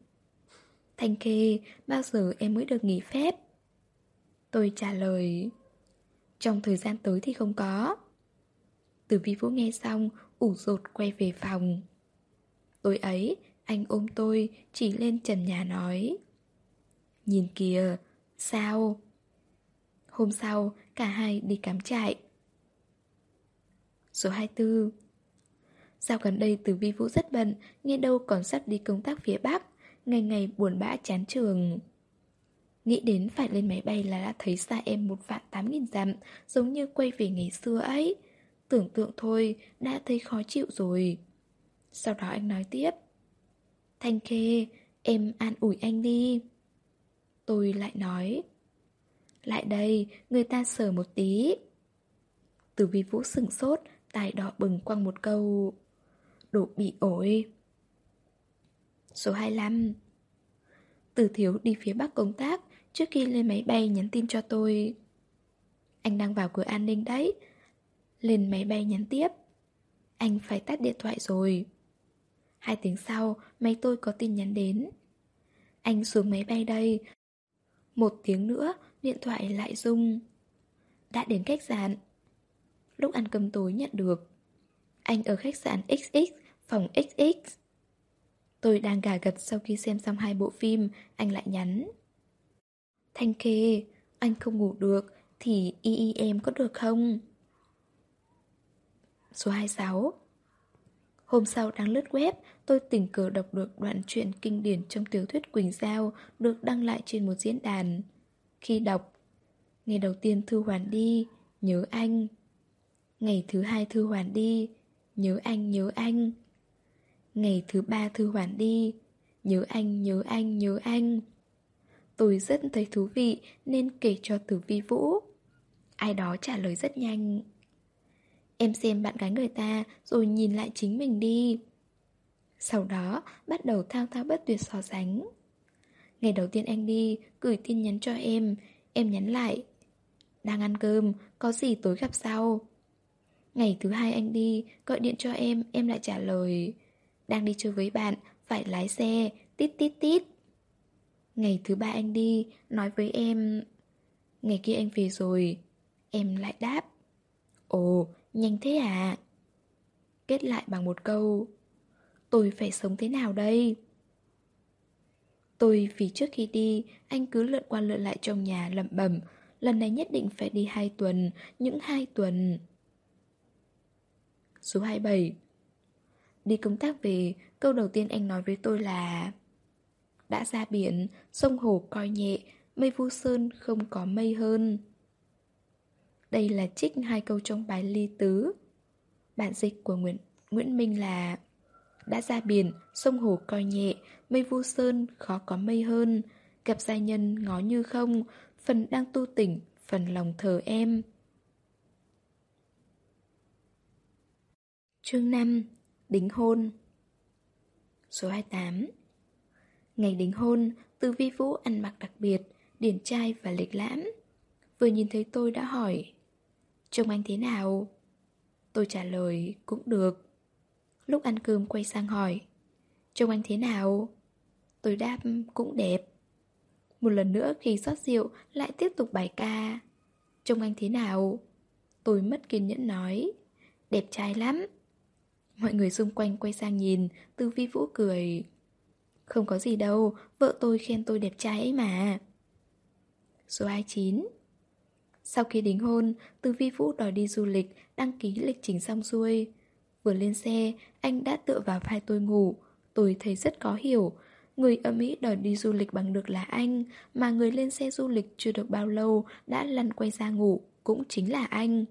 Thanh Khê, bao giờ em mới được nghỉ phép? Tôi trả lời Trong thời gian tới thì không có từ vi vũ nghe xong, ủ rột quay về phòng. Tối ấy, Anh ôm tôi, Chỉ lên trần nhà nói. Nhìn kìa, Sao? Hôm sau, cả hai đi cắm trại. Số 24 Sao gần đây từ vi vũ rất bận, Nghe đâu còn sắp đi công tác phía Bắc, Ngày ngày buồn bã chán trường. Nghĩ đến phải lên máy bay là đã thấy xa em một vạn tám nghìn dặm, Giống như quay về ngày xưa ấy. Tưởng tượng thôi đã thấy khó chịu rồi. Sau đó anh nói tiếp. Thanh Khê, em an ủi anh đi. Tôi lại nói. Lại đây, người ta sờ một tí. Từ vi vũ sừng sốt tài đỏ bừng quăng một câu. Đồ bị ổi. Số 25 Từ thiếu đi phía bắc công tác Trước khi lên máy bay nhắn tin cho tôi. Anh đang vào cửa an ninh đấy lên máy bay nhắn tiếp. Anh phải tắt điện thoại rồi. Hai tiếng sau Máy tôi có tin nhắn đến. Anh xuống máy bay đây. Một tiếng nữa Điện thoại lại rung. Đã đến khách sạn. Lúc ăn cơm tối nhận được. Anh ở khách sạn XX Phòng XX Tôi đang gà gật sau khi xem xong hai bộ phim Anh lại nhắn. Thanh Khê, anh không ngủ được Thì y y em có được không? Số 26 Hôm sau đang lướt web, Tôi tình cờ đọc được đoạn truyện kinh điển Trong tiểu thuyết Quỳnh Giao Được đăng lại trên một diễn đàn. Khi đọc, Ngày đầu tiên Thư Hoàn đi, Nhớ anh. Ngày thứ hai Thư Hoàn đi, Nhớ anh nhớ anh. Ngày thứ ba Thư Hoàn đi, Nhớ anh nhớ anh nhớ anh. Tôi rất thấy thú vị nên kể cho Tử Vi Vũ. Ai đó trả lời rất nhanh. Em xem bạn gái người ta rồi nhìn lại chính mình đi. Sau đó bắt đầu thao thao bất tuyệt so sánh. Ngày đầu tiên anh đi, gửi tin nhắn cho em, em nhắn lại. Đang ăn cơm, có gì tối gặp sau. Ngày thứ hai anh đi, gọi điện cho em, em lại trả lời. Đang đi chơi với bạn, phải lái xe, tít tít tít. Ngày thứ ba anh đi, nói với em... Ngày kia anh về rồi. Em lại đáp. Ồ, nhanh thế à? Kết lại bằng một câu. Tôi phải sống thế nào đây? Tôi vì trước khi đi, anh cứ lượn qua lượn lại trong nhà lẩm bẩm. Lần này nhất định phải đi hai tuần, những hai tuần. Số 27 Đi công tác về, câu đầu tiên anh nói với tôi là đã ra biển, sông hồ coi nhẹ, mây vu sơn không có mây hơn. Đây là trích hai câu trong bài ly tứ. Bản dịch của Nguyễn, Nguyễn Minh là Đã ra biển, sông hồ coi nhẹ, mây vu sơn khó có mây hơn. Gặp gia nhân ngó như không, phần đang tu tỉnh, phần lòng thờ em. Chương 5 Đính hôn Số 28 Ngày đính hôn, Từ Vi Vũ ăn mặc đặc biệt, điển trai và lịch lãm. Vừa nhìn thấy tôi đã hỏi Trông anh thế nào? Tôi trả lời cũng được. Lúc ăn cơm quay sang hỏi Trông anh thế nào? Tôi đáp cũng đẹp. Một lần nữa khi xót rượu lại tiếp tục bài ca. Trông anh thế nào? Tôi mất kiên nhẫn nói Đẹp trai lắm. Mọi người xung quanh quay sang nhìn, tư Vi Vũ cười. Không có gì đâu, vợ tôi khen tôi đẹp trai ấy mà. Số 29 sau khi đính hôn, Từ Vi Vũ đòi đi du lịch, đăng ký lịch trình xong xuôi. Vừa lên xe, anh đã tựa vào vai tôi ngủ. Tôi thấy rất khó hiểu. Người ở Mỹ đòi đi du lịch bằng được là anh, mà người lên xe du lịch chưa được bao lâu đã lăn quay ra ngủ, cũng chính là anh.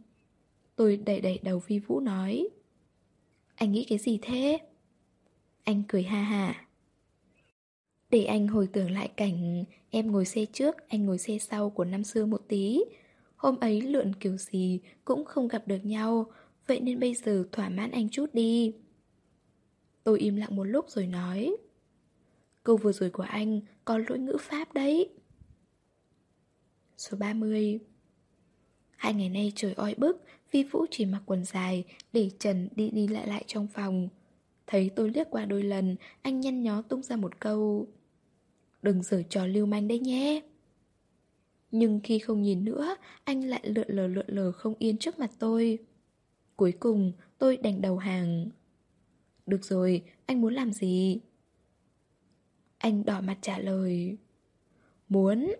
Tôi đẩy đẩy đầu Vi Vũ nói. Anh nghĩ cái gì thế? Anh cười ha ha. Để anh hồi tưởng lại cảnh em ngồi xe trước, anh ngồi xe sau của năm xưa một tí. Hôm ấy lượn kiểu gì cũng không gặp được nhau, vậy nên bây giờ thỏa mãn anh chút đi. Tôi im lặng một lúc rồi nói. Câu vừa rồi của anh có lỗi ngữ pháp đấy. Số 30 Hai ngày nay trời oi bức, Vi Vũ chỉ mặc quần dài, để Trần đi đi lại lại trong phòng. Thấy tôi liếc qua đôi lần, anh nhăn nhó tung ra một câu. Đừng giở trò lưu manh đấy nhé nhưng khi không nhìn nữa Anh lại lượn lờ lượn lờ không yên trước mặt tôi. Cuối cùng tôi đành đầu hàng. Được rồi, anh muốn làm gì? Anh đỏ mặt trả lời. Muốn.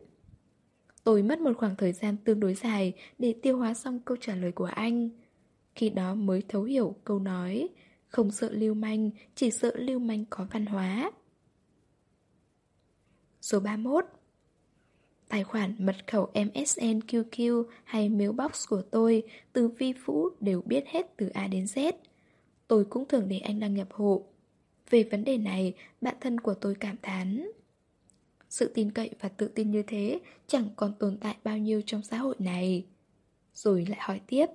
Tôi mất một khoảng thời gian tương đối dài Để tiêu hóa xong câu trả lời của anh. Khi đó mới thấu hiểu câu nói Không sợ lưu manh Chỉ sợ lưu manh có văn hóa. Số 31 Tài khoản mật khẩu MSN QQ hay mailbox của tôi từ vi phũ đều biết hết từ A đến Z. Tôi cũng thường để anh đăng nhập hộ. Về vấn đề này, bạn thân của tôi cảm thán. Sự tin cậy và tự tin như thế chẳng còn tồn tại bao nhiêu trong xã hội này. Rồi lại hỏi tiếp.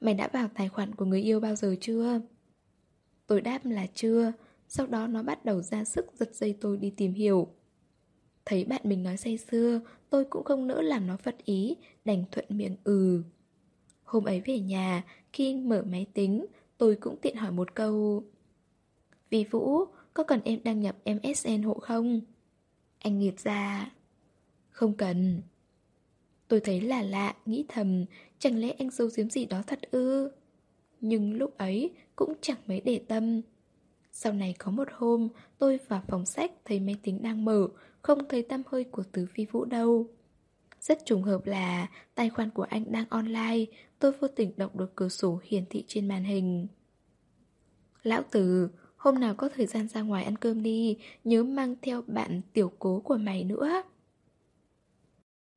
Mày đã vào tài khoản của người yêu bao giờ chưa? Tôi đáp là chưa, sau đó nó bắt đầu ra sức giật dây tôi đi tìm hiểu. Thấy bạn mình nói say xưa, tôi cũng không nỡ làm nó phật ý, đành thuận miệng ừ. Hôm ấy về nhà, khi mở máy tính, tôi cũng tiện hỏi một câu. Vì Vũ, có cần em đăng nhập MSN hộ không? Anh nghiệt ra. Không cần. Tôi thấy là lạ, nghĩ thầm, chẳng lẽ anh giấu giếm gì đó thật ư? Nhưng lúc ấy cũng chẳng mấy để tâm. Sau này có một hôm, tôi vào phòng sách thấy máy tính đang mở, không thấy tăm hơi của tứ Phi Vũ đâu. Rất trùng hợp là tài khoản của anh đang online, tôi vô tình đọc được cửa sổ hiển thị trên màn hình. Lão tử, hôm nào có thời gian ra ngoài ăn cơm đi, nhớ mang theo bạn tiểu cố của mày nữa.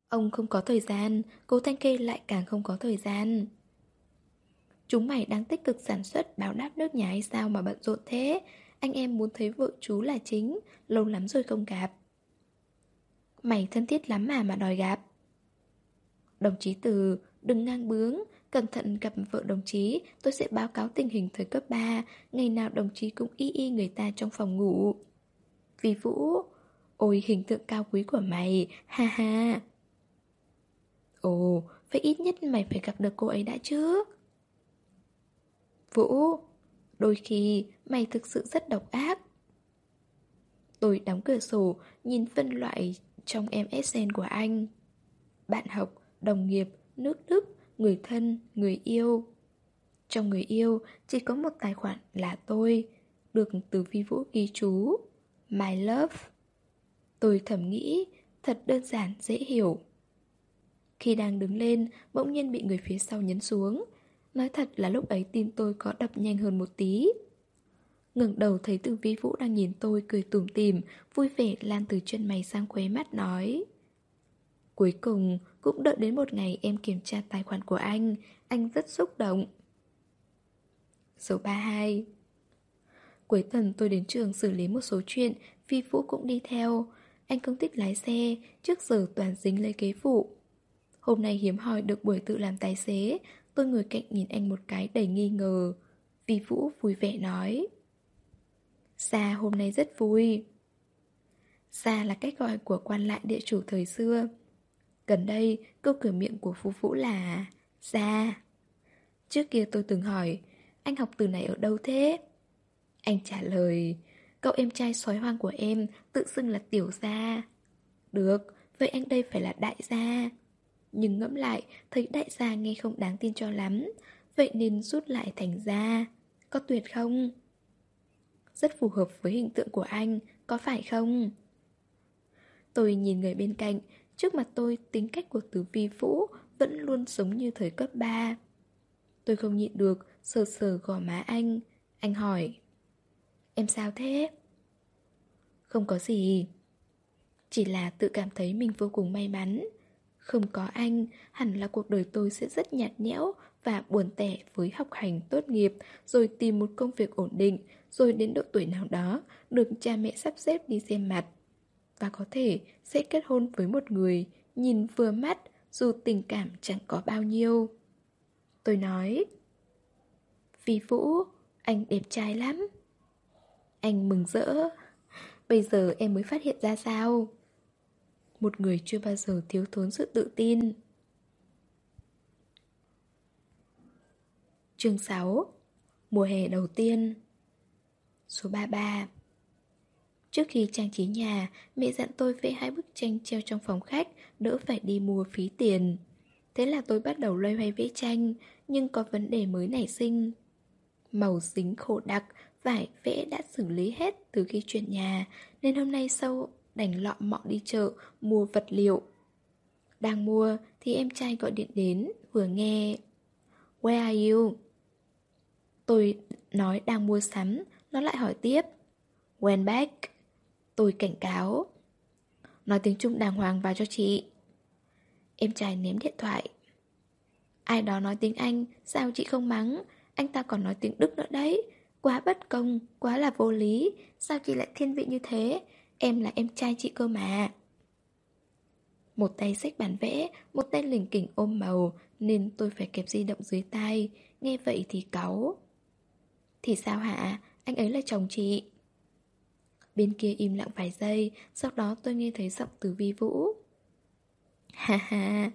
Ông không có thời gian, cố Thanh Kê lại càng không có thời gian. Chúng mày đang tích cực sản xuất báo đáp nước nhà hay sao mà bận rộn thế? Anh em muốn thấy vợ chú là chính, lâu lắm rồi không gặp. Mày thân thiết lắm mà mà đòi gặp. Đồng chí Từ, đừng ngang bướng, cẩn thận gặp vợ đồng chí, tôi sẽ báo cáo tình hình thời cấp 3, ngày nào đồng chí cũng y y người ta trong phòng ngủ. Vì Vũ, ôi hình tượng cao quý của mày, ha ha. Ồ, phải ít nhất mày phải gặp được cô ấy đã chứ. Vũ, đôi khi mày thực sự rất độc ác. Tôi đóng cửa sổ, nhìn phân loại trong MSN của anh. Bạn học, đồng nghiệp, nước Đức, người thân, người yêu. Trong người yêu chỉ có một tài khoản là tôi, được từ vi vũ ghi chú. My love. Tôi thầm nghĩ, thật đơn giản, dễ hiểu. Khi đang đứng lên, bỗng nhiên bị người phía sau nhấn xuống. Nói thật là lúc ấy tim tôi có đập nhanh hơn một tí ngẩng đầu thấy từ vi vũ đang nhìn tôi cười tủm tỉm, Vui vẻ lan từ chân mày sang khóe mắt nói. Cuối cùng, cũng đợi đến một ngày em kiểm tra tài khoản của anh Anh rất xúc động. Số 32 Cuối tuần tôi đến trường xử lý một số chuyện Vi Vũ cũng đi theo. Anh không thích lái xe, Trước giờ toàn dính lấy kế phụ. Hôm nay hiếm hoi được buổi tự làm tài xế, Tôi ngồi cạnh nhìn anh một cái đầy nghi ngờ. Vi Vũ vui vẻ nói. Sa hôm nay rất vui. Sa là cách gọi của quan lại địa chủ thời xưa. Gần đây, câu cửa miệng của Phú Vũ là Sa. Trước kia tôi từng hỏi Anh học từ này ở đâu thế? Anh trả lời Cậu em trai sói hoang của em tự xưng là tiểu gia Được, vậy anh đây phải là đại gia Nhưng ngẫm lại, thấy đại gia nghe không đáng tin cho lắm Vậy nên rút lại thành gia Có tuyệt không? Rất phù hợp với hình tượng của anh, có phải không? Tôi nhìn người bên cạnh, trước mặt tôi tính cách của Tử Vi Vũ vẫn luôn giống như thời cấp 3. Tôi không nhịn được, sờ sờ gò má anh. Anh hỏi, em sao thế? Không có gì. Chỉ là tự cảm thấy mình vô cùng may mắn. Không có anh, hẳn là cuộc đời tôi sẽ rất nhạt nhẽo và buồn tẻ với học hành tốt nghiệp, rồi tìm một công việc ổn định, rồi đến độ tuổi nào đó, được cha mẹ sắp xếp đi xem mặt. Và có thể sẽ kết hôn với một người, nhìn vừa mắt, dù tình cảm chẳng có bao nhiêu. Tôi nói, Vì Vũ, anh đẹp trai lắm. Anh mừng rỡ. Bây giờ em mới phát hiện ra sao? Một người chưa bao giờ thiếu thốn sự tự tin. Chương 6 Mùa hè đầu tiên Số 33 Trước khi trang trí nhà, mẹ dặn tôi vẽ hai bức tranh treo trong phòng khách, đỡ phải đi mua phí tiền. Thế là tôi bắt đầu loay hoay vẽ tranh, nhưng có vấn đề mới nảy sinh. Màu dính khổ đặc, vải vẽ đã xử lý hết từ khi chuyển nhà, nên hôm nay sau đành lọ mọ đi chợ mua vật liệu. Đang mua thì em trai gọi điện đến, vừa nghe Where are you? Tôi nói đang mua sắm, nó lại hỏi tiếp. When back? Tôi cảnh cáo. Nói tiếng Trung đàng hoàng vào cho chị. Em trai ném điện thoại. Ai đó nói tiếng Anh Sao chị không mắng? Anh ta còn nói tiếng Đức nữa đấy. Quá bất công, quá là vô lý. Sao chị lại thiên vị như thế? Em là em trai chị cơ mà. Một tay xách bản vẽ Một tay lình kỉnh ôm màu Nên tôi phải kẹp di động dưới tay. Nghe vậy thì cáu. Thì sao hả? Anh ấy là chồng chị. Bên kia im lặng vài giây, Sau đó tôi nghe thấy giọng từ vi vũ. Ha ha,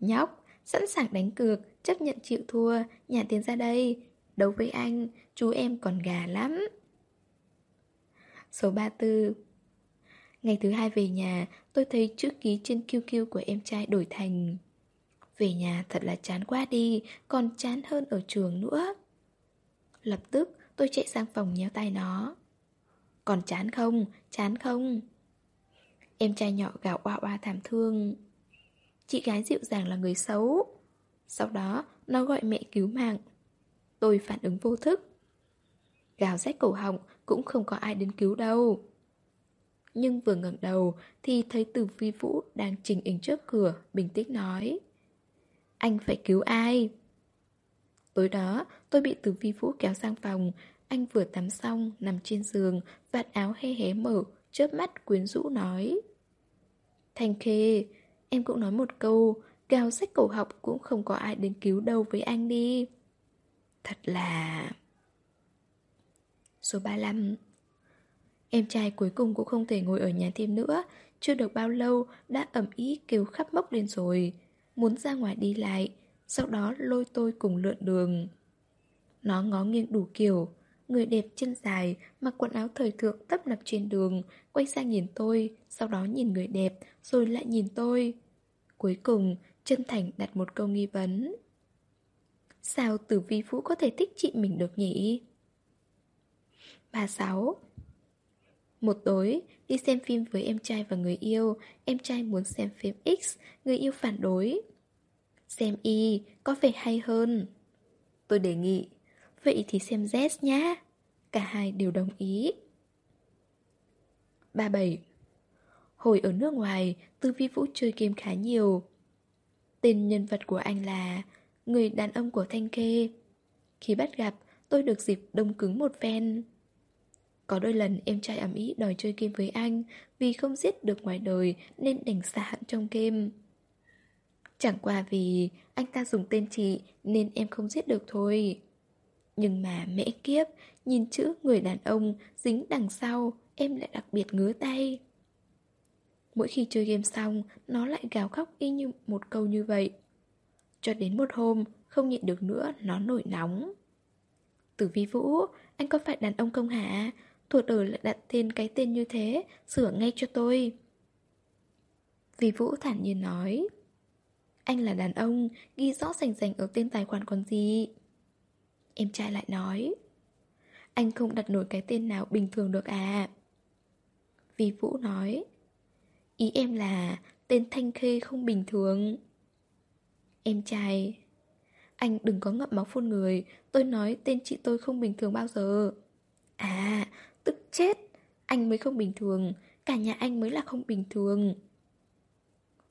Nhóc, Sẵn sàng đánh cược, Chấp nhận chịu thua Nhà tiền ra đây. Đấu với anh, Chú em còn gà lắm. Số 34 Ngày thứ hai về nhà, Tôi thấy chữ ký trên QQ của em trai đổi thành, Về nhà thật là chán quá đi, Còn chán hơn ở trường nữa. Lập tức tôi chạy sang phòng nhéo tay nó. Còn chán không? Chán không? Em trai nhỏ gào oa oa thảm thương. Chị gái dịu dàng là người xấu. Sau đó, nó gọi mẹ cứu mạng. Tôi phản ứng vô thức. Gào rách cổ họng, Cũng không có ai đến cứu đâu. Nhưng vừa ngẩng đầu Thì thấy từ vi vũ đang trình ảnh trước cửa, Bình tĩnh nói. Anh phải cứu ai? Tối đó tôi bị từ vi vũ kéo sang phòng anh vừa tắm xong, nằm trên giường, vạt áo hé hé mở, chớp mắt quyến rũ nói. thành khê, em cũng nói một câu, gào sách cổ học cũng không có ai đến cứu đâu với anh đi. Thật là... Số 35 Em trai cuối cùng cũng không thể ngồi ở nhà thêm nữa Chưa được bao lâu đã ẩm ý kêu khắp mốc lên rồi Muốn ra ngoài đi lại sau đó lôi tôi cùng lượn đường Nó ngó nghiêng đủ kiểu Người đẹp chân dài, mặc quần áo thời thượng tấp nập trên đường, quay sang nhìn tôi, sau đó nhìn người đẹp, rồi lại nhìn tôi. Cuối cùng, chân thành đặt một câu nghi vấn. Sao tử vi phú có thể thích chị mình được nhỉ? 36 Một tối, đi xem phim với em trai và người yêu, em trai muốn xem phim X, người yêu phản đối. Xem Y, có vẻ hay hơn. Tôi đề nghị Vậy thì xem Z nhá. Cả hai đều đồng ý. 37 Hồi ở nước ngoài, Tư Vi Vũ chơi game khá nhiều. Tên nhân vật của anh là Người đàn ông của Thanh Khê. Khi bắt gặp, tôi được dịp đông cứng một phen. Có đôi lần em trai ẩm ý đòi chơi game với anh Vì không giết được ngoài đời nên đành xả hẳn trong game. Chẳng qua vì anh ta dùng tên chị nên em không giết được thôi nhưng mà mẹ kiếp, nhìn chữ người đàn ông dính đằng sau, em lại đặc biệt ngứa tay. Mỗi khi chơi game xong, nó lại gào khóc y như một câu như vậy. Cho đến một hôm, không nhịn được nữa, nó nổi nóng. Tử vi vũ, anh có phải đàn ông không hả? Thuộc đời lại đặt tên cái tên như thế, sửa ngay cho tôi. Vi vũ thản nhiên nói. Anh là đàn ông, ghi rõ rành rành ở tên tài khoản còn gì. Em trai lại nói. Anh không đặt nổi cái tên nào bình thường được à? Vì Vũ nói. Ý em là tên Thanh Khê không bình thường. Em trai. Anh đừng có ngậm máu phun người. Tôi nói tên chị tôi không bình thường bao giờ. À tức chết. Anh mới không bình thường. Cả nhà anh mới là không bình thường.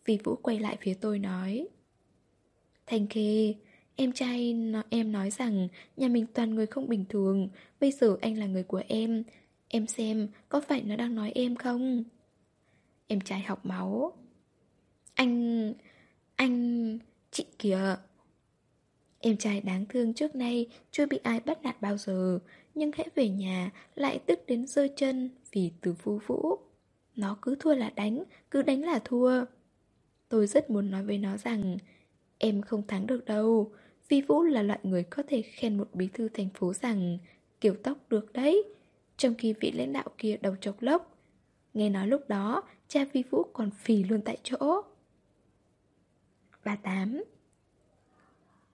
Vi Vũ quay lại phía tôi nói Thanh Khê Em trai nó, em nói rằng nhà mình toàn người không bình thường. Bây giờ anh là người của em. Em xem có phải nó đang nói em không? Em trai học máu Anh... anh... chị kìa. Em trai đáng thương trước nay chưa bị ai bắt nạt bao giờ Nhưng hãy về nhà lại tức đến rơi chân vì từ phu vũ. Nó cứ thua là đánh, cứ đánh là thua. Tôi rất muốn nói với nó rằng Em không thắng được đâu. Vi Vũ là loại người có thể khen một bí thư thành phố rằng kiểu tóc được đấy. Trong khi vị lãnh đạo kia đầu chọc lốc. Nghe nói lúc đó, cha Vi Vũ còn phì luôn tại chỗ. 38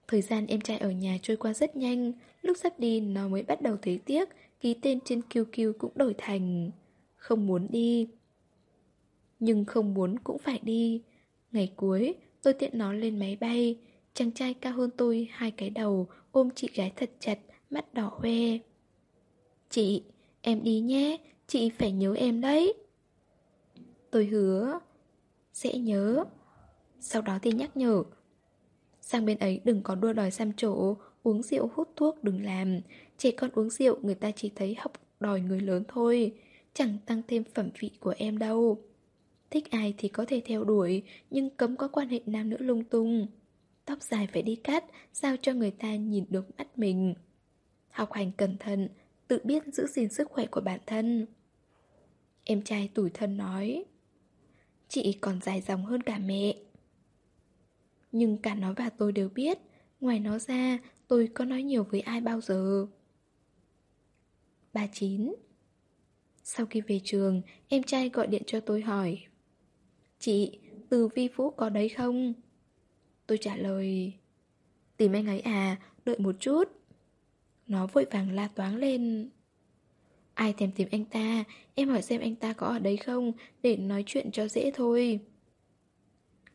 Thời gian em trai ở nhà trôi qua rất nhanh. Lúc sắp đi nó mới bắt đầu thấy tiếc Ký tên trên QQ cũng đổi thành Không muốn đi. Nhưng không muốn cũng phải đi. Ngày cuối tôi tiện nó lên máy bay. Chàng trai cao hơn tôi hai cái đầu Ôm chị gái thật chặt Mắt đỏ hoe. Chị, em đi nhé Chị phải nhớ em đấy. Tôi hứa Sẽ nhớ. Sau đó thì nhắc nhở. Sang bên ấy đừng có đua đòi xăm chỗ Uống rượu hút thuốc đừng làm. Trẻ con uống rượu người ta chỉ thấy học đòi người lớn thôi. Chẳng tăng thêm phẩm vị của em đâu. Thích ai thì có thể theo đuổi, Nhưng cấm có quan hệ nam nữ lung tung. Tóc dài phải đi cắt, Sao cho người ta nhìn được mắt mình? Học hành cẩn thận, Tự biết giữ gìn sức khỏe của bản thân. Em trai tủi thân nói, Chị còn dài dòng hơn cả mẹ. Nhưng cả nó và tôi đều biết, Ngoài nó ra, tôi có nói nhiều với ai bao giờ? 39 Sau khi về trường, Em trai gọi điện cho tôi hỏi Chị, từ vi phú có đấy không? Tôi trả lời Tìm anh ấy à, đợi một chút. Nó vội vàng la toáng lên. Ai thèm tìm anh ta? Em hỏi xem anh ta có ở đấy không Để nói chuyện cho dễ thôi.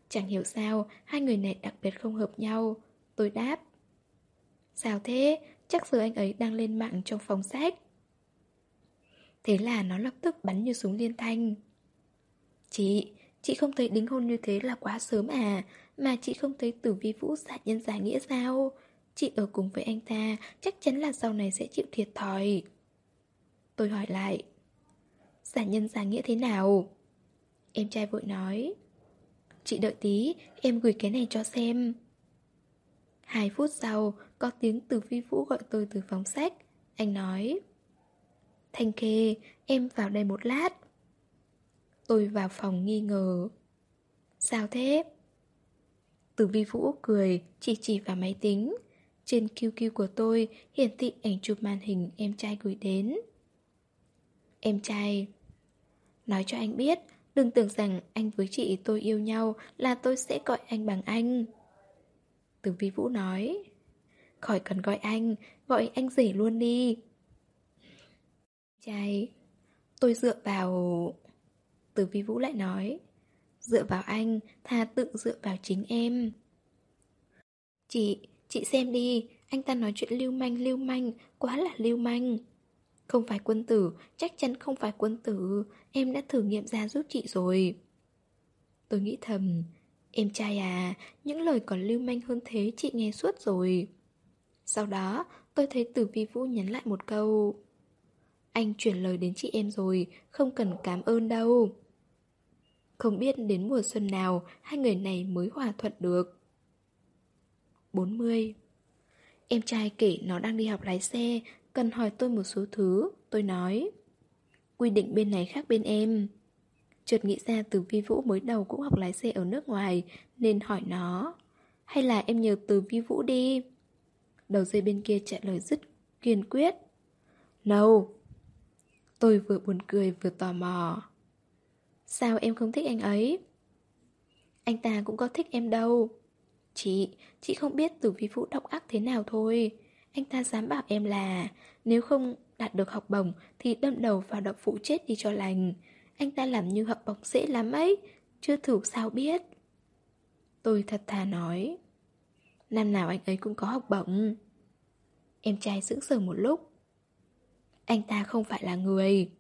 Chẳng hiểu sao Hai người này đặc biệt không hợp nhau. Tôi đáp Sao thế? Chắc giờ anh ấy đang lên mạng trong phòng sách. Thế là nó lập tức bắn như súng liên thanh. Chị, chị không thấy đính hôn như thế là quá sớm à? Mà chị không thấy tử vi vũ giả nhân giả nghĩa sao? Chị ở cùng với anh ta, Chắc chắn là sau này sẽ chịu thiệt thòi. Tôi hỏi lại, Giả nhân giả nghĩa thế nào? Em trai vội nói, Chị đợi tí, Em gửi cái này cho xem. Hai phút sau, Có tiếng từ phi vũ gọi tôi từ phòng sách. Anh nói, Thanh kê Em vào đây một lát Tôi vào phòng nghi ngờ. Sao thế? Từ vi vũ cười, Chỉ chỉ vào máy tính. Trên QQ của tôi hiển thị ảnh chụp màn hình em trai gửi đến. Em trai, Nói cho anh biết, Đừng tưởng rằng anh với chị tôi yêu nhau Là tôi sẽ gọi anh bằng anh. Từ vi vũ nói, Khỏi cần gọi anh Gọi anh rể luôn đi. Trai, Tôi dựa vào từ vi vũ lại nói Dựa vào anh Thà tự dựa vào chính em. Chị Chị xem đi Anh ta nói chuyện lưu manh lưu manh Quá là lưu manh. Không phải quân tử, chắc chắn không phải quân tử Em đã thử nghiệm ra giúp chị rồi. Tôi nghĩ thầm Em trai à, những lời còn lưu manh hơn thế chị nghe suốt rồi. Sau đó, tôi thấy Tử Vi Vũ nhắn lại một câu Anh chuyển lời đến chị em rồi, không cần cảm ơn đâu. Không biết đến mùa xuân nào, hai người này mới hòa thuận được. 40 Em trai kể nó đang đi học lái xe Cần hỏi tôi một số thứ Tôi nói. Quy định bên này khác bên em. Chợt nghĩ ra từ vi vũ mới đầu cũng học lái xe ở nước ngoài Nên hỏi nó. Hay là em nhờ từ vi vũ đi? Đầu dây bên kia trả lời rất kiên quyết. No. Tôi vừa buồn cười vừa tò mò. Sao em không thích anh ấy? Anh ta cũng có thích em đâu. Chị, chị không biết từ vi vũ độc ác thế nào thôi. Anh ta dám bảo em là Nếu không đạt được học bổng Thì đâm đầu vào động phụ chết đi cho lành. Anh ta làm như học bổng dễ lắm ấy Chưa thử sao biết. Tôi thật thà nói Năm nào anh ấy cũng có học bổng. Em trai sững sờ một lúc. Anh ta không phải là người.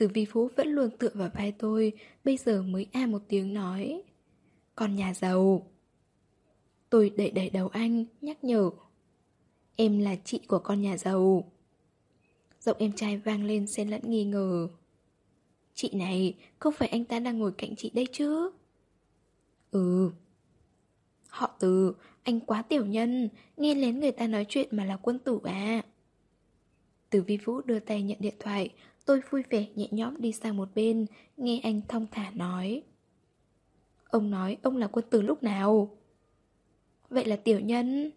Từ vi phú vẫn luôn tựa vào vai tôi Bây giờ mới a một tiếng nói. Con nhà giàu. Tôi đẩy đẩy đầu anh, nhắc nhở. Em là chị của con nhà giàu. Giọng em trai vang lên xen lẫn nghi ngờ. Chị này, không phải anh ta đang ngồi cạnh chị đây chứ? Ừ. Họ từ, anh quá tiểu nhân Nghe lén người ta nói chuyện mà là quân tử à? Từ vi vũ đưa tay nhận điện thoại Tôi vui vẻ nhẹ nhõm đi sang một bên Nghe anh thong thả nói. Ông nói ông là quân tử lúc nào? Vậy là tiểu nhân.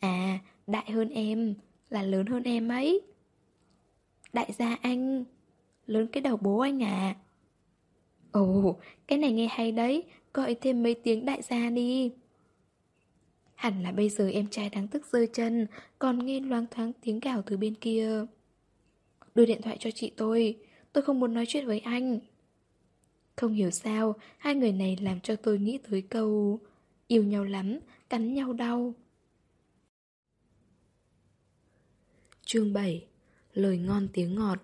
À, đại hơn em, là lớn hơn em ấy. Đại gia anh... Lớn cái đầu bố anh à? Ồ, cái này nghe hay đấy Gọi thêm mấy tiếng đại gia đi. Hẳn là bây giờ em trai đang tức rơi chân Còn nghe loang thoáng tiếng gào từ bên kia. Đưa điện thoại cho chị tôi. Tôi không muốn nói chuyện với anh. Không hiểu sao, Hai người này làm cho tôi nghĩ tới câu, Yêu nhau lắm, Cắn nhau đau. Chương 7 Lời ngon tiếng ngọt.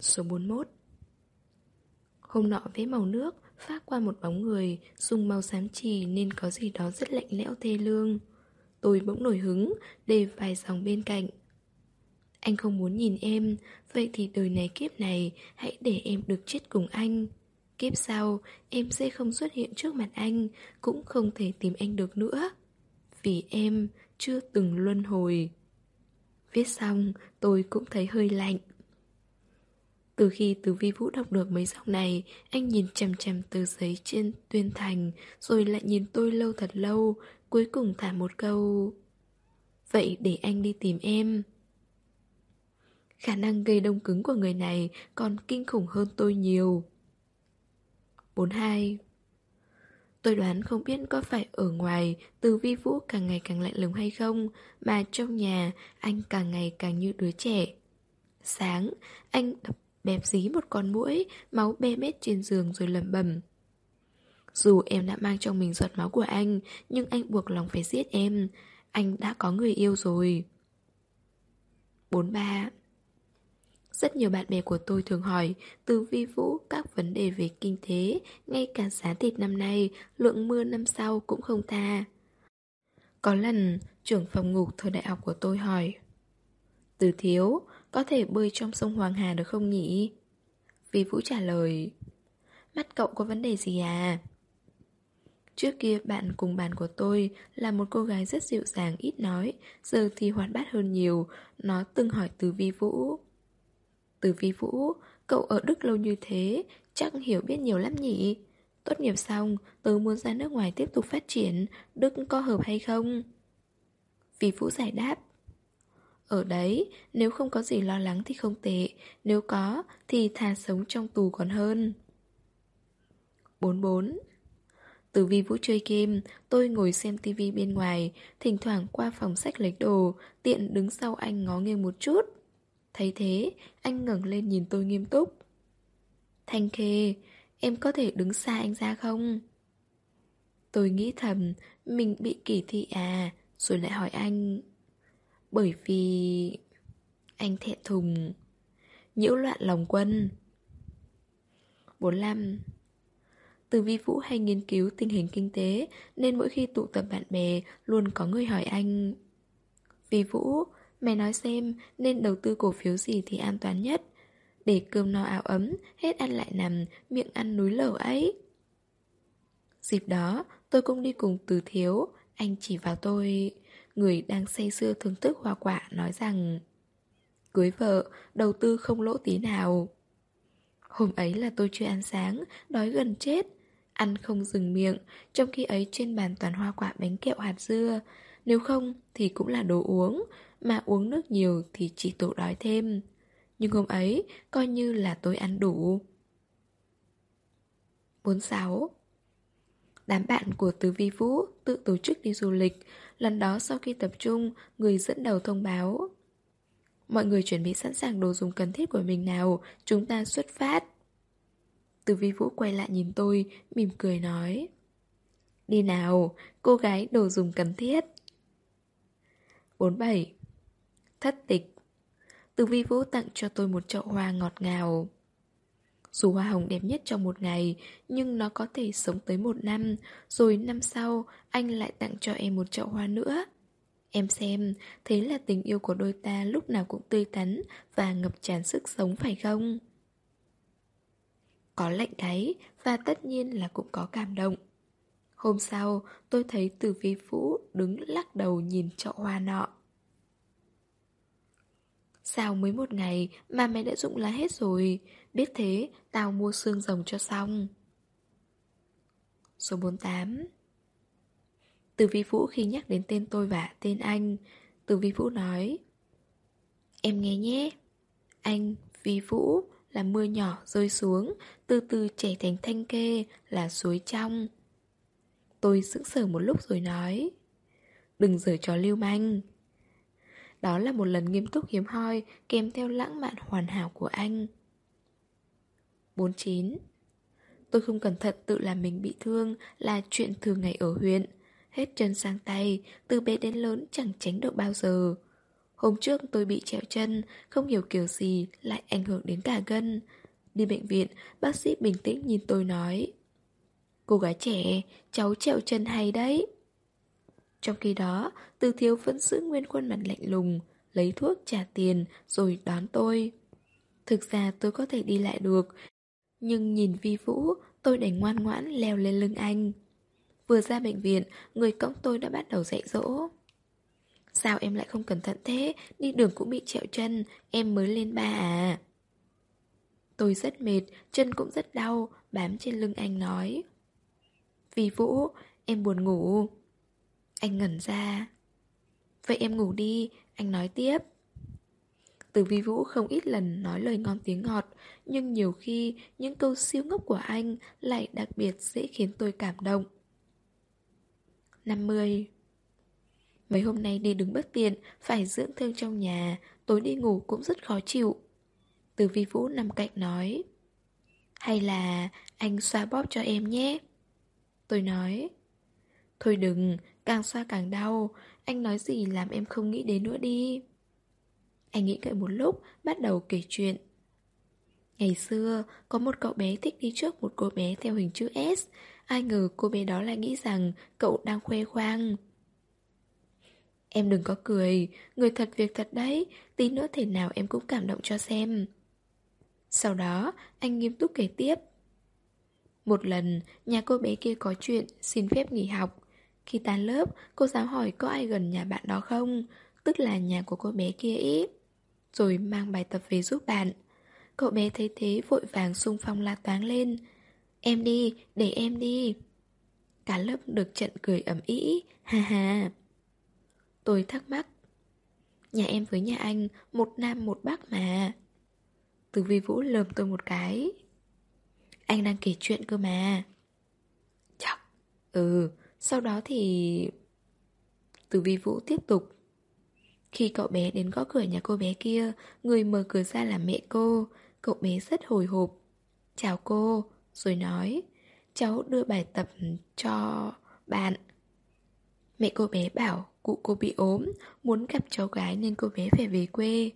Số 41 Hôm nọ vẽ màu nước, phát qua một bóng người, Dùng màu xám trì nên có gì đó rất lạnh lẽo thê lương. Tôi bỗng nổi hứng Đề vài dòng bên cạnh. Anh không muốn nhìn em. Vậy thì đời này kiếp này Hãy để em được chết cùng anh. Kiếp sau em sẽ không xuất hiện trước mặt anh Cũng không thể tìm anh được nữa. Vì em chưa từng luân hồi. Viết xong tôi cũng thấy hơi lạnh. Từ khi từ vi vũ đọc được mấy dòng này, anh nhìn chằm chằm tờ giấy trên tuyên thành, rồi lại nhìn tôi lâu thật lâu, cuối cùng thả một câu. Vậy để anh đi tìm em. Khả năng gây đông cứng của người này còn kinh khủng hơn tôi nhiều. 42 Tôi đoán không biết có phải ở ngoài từ vi vũ càng ngày càng lạnh lùng hay không, mà trong nhà anh càng ngày càng như đứa trẻ. Sáng, anh đập bẹp dí một con mũi, máu bê bết trên giường rồi lẩm bẩm. Dù em đã mang trong mình giọt máu của anh, nhưng anh buộc lòng phải giết em. Anh đã có người yêu rồi. 43 rất nhiều bạn bè của tôi thường hỏi từ vi vũ các vấn đề về kinh tế, ngay cả giá thịt năm nay, lượng mưa năm sau cũng không tha. Có lần, trưởng phòng ngục thời đại học của tôi hỏi Từ thiếu, có thể bơi trong sông Hoàng Hà được không nhỉ? Vi Vũ trả lời Mắt cậu có vấn đề gì à? Trước kia bạn cùng bàn của tôi là một cô gái rất dịu dàng ít nói Giờ thì hoạt bát hơn nhiều Nó từng hỏi từ Vi Vũ từ Vi Vũ, cậu ở Đức lâu như thế Chắc hiểu biết nhiều lắm nhỉ? Tốt nghiệp xong, tớ muốn ra nước ngoài tiếp tục phát triển Đức có hợp hay không? Vi Vũ giải đáp ở đấy, nếu không có gì lo lắng thì không tệ, nếu có thì thà sống trong tù còn hơn. 44 Từ vi vũ chơi game, tôi ngồi xem tivi bên ngoài, thỉnh thoảng qua phòng sách lấy đồ, tiện đứng sau anh ngó nghiêng một chút. Thấy thế, anh ngẩng lên nhìn tôi nghiêm túc. Thanh Khê, em có thể đứng xa anh ra không? Tôi nghĩ thầm, mình bị kỳ thị à, rồi lại hỏi anh... Bởi vì... Anh thẹn thùng Nhiễu loạn lòng quân 45 Từ vi vũ hay nghiên cứu tình hình kinh tế Nên mỗi khi tụ tập bạn bè Luôn có người hỏi anh Vi vũ, mày nói xem Nên đầu tư cổ phiếu gì thì an toàn nhất Để cơm no áo ấm Hết ăn lại nằm Miệng ăn núi lở ấy Dịp đó tôi cũng đi cùng từ thiếu Anh chỉ vào tôi người đang say sưa thưởng thức hoa quả nói rằng Cưới vợ, đầu tư không lỗ tí nào. Hôm ấy là tôi chưa ăn sáng, đói gần chết. Ăn không dừng miệng, trong khi ấy trên bàn toàn hoa quả bánh kẹo hạt dưa. Nếu không thì cũng là đồ uống, mà uống nước nhiều thì chỉ tổ đói thêm. Nhưng hôm ấy coi như là tôi ăn đủ. 46 Đám bạn của Từ Vi Vũ tự tổ chức đi du lịch. Lần đó sau khi tập trung, người dẫn đầu thông báo. Mọi người chuẩn bị sẵn sàng đồ dùng cần thiết của mình nào Chúng ta xuất phát. Từ Vi Vũ quay lại nhìn tôi, mỉm cười nói. Đi nào, cô gái đồ dùng cần thiết. 47 Thất tịch Từ Vi Vũ tặng cho tôi một chậu hoa ngọt ngào dù hoa hồng đẹp nhất trong một ngày, nhưng nó có thể sống tới một năm, rồi năm sau anh lại tặng cho em một chậu hoa nữa. Em xem, thế là tình yêu của đôi ta lúc nào cũng tươi tắn và ngập tràn sức sống phải không? Có lạnh đáy và tất nhiên là cũng có cảm động. Hôm sau, tôi thấy từ vi vũ đứng lắc đầu nhìn chậu hoa nọ. Sao mới một ngày mà mày đã dụng lá hết rồi? Biết thế tao mua xương rồng cho xong. Số 48 Từ vi vũ khi nhắc đến tên tôi và tên anh Từ vi vũ nói Em nghe nhé. Anh Vi Vũ là mưa nhỏ rơi xuống, từ từ chảy thành thanh kê là suối trong. Tôi sững sờ một lúc rồi nói Đừng giở trò lưu manh. Đó là một lần nghiêm túc hiếm hoi Kèm theo lãng mạn hoàn hảo của anh. 49 Tôi không cẩn thận tự làm mình bị thương Là chuyện thường ngày ở huyện. Hết chân sang tay Từ bé đến lớn chẳng tránh được bao giờ. Hôm trước tôi bị trẹo chân Không hiểu kiểu gì Lại ảnh hưởng đến cả gân. Đi bệnh viện Bác sĩ bình tĩnh nhìn tôi nói Cô gái trẻ, cháu trẹo chân hay đấy. Trong khi đó, từ thiếu vẫn giữ nguyên khuôn mặt lạnh lùng, lấy thuốc trả tiền rồi đón tôi. Thực ra tôi có thể đi lại được, nhưng nhìn Vi Vũ, tôi đành ngoan ngoãn leo lên lưng anh. Vừa ra bệnh viện, người cõng tôi đã bắt đầu dạy dỗ. Sao em lại không cẩn thận thế, đi đường cũng bị trẹo chân, em mới lên ba à. Tôi rất mệt, chân cũng rất đau, bám trên lưng anh nói. Vì Vũ, em buồn ngủ. Anh ngẩn ra. Vậy em ngủ đi, anh nói tiếp. Từ vi vũ không ít lần nói lời ngon tiếng ngọt, nhưng nhiều khi những câu siêu ngốc của anh lại đặc biệt dễ khiến tôi cảm động. 50 Mấy hôm nay đi đứng bất tiện, phải dưỡng thương trong nhà, tối đi ngủ cũng rất khó chịu. Từ vi vũ nằm cạnh nói Hay là anh xoa bóp cho em nhé Tôi nói Thôi đừng, càng xoa càng đau. Anh nói gì làm em không nghĩ đến nữa đi. Anh nghĩ ngợi một lúc Bắt đầu kể chuyện. Ngày xưa, có một cậu bé thích đi trước một cô bé theo hình chữ S. Ai ngờ cô bé đó lại nghĩ rằng cậu đang khoe khoang. Em đừng có cười, người thật việc thật đấy. Tí nữa thể nào em cũng cảm động cho xem. Sau đó, anh nghiêm túc kể tiếp. Một lần, nhà cô bé kia có chuyện, xin phép nghỉ học. Khi tan lớp, cô giáo hỏi có ai gần nhà bạn đó không, tức là nhà của cô bé kia ý. Rồi mang bài tập về giúp bạn. Cậu bé thấy thế vội vàng xung phong la toáng lên. Em đi, để em đi. Cả lớp được trận cười ẩm ý, ha ha. Tôi thắc mắc. Nhà em với nhà anh, một nam một bắc mà. Từ vi vũ lườm tôi một cái. Anh đang kể chuyện cơ mà Chọc Ừ sau đó thì Từ vi vũ tiếp tục. Khi cậu bé đến gõ cửa nhà cô bé kia Người mở cửa ra là mẹ cô. Cậu bé rất hồi hộp. Chào cô Rồi nói. Cháu đưa bài tập cho bạn. Mẹ cô bé bảo cụ cô bị ốm Muốn gặp cháu gái nên cô bé phải về quê.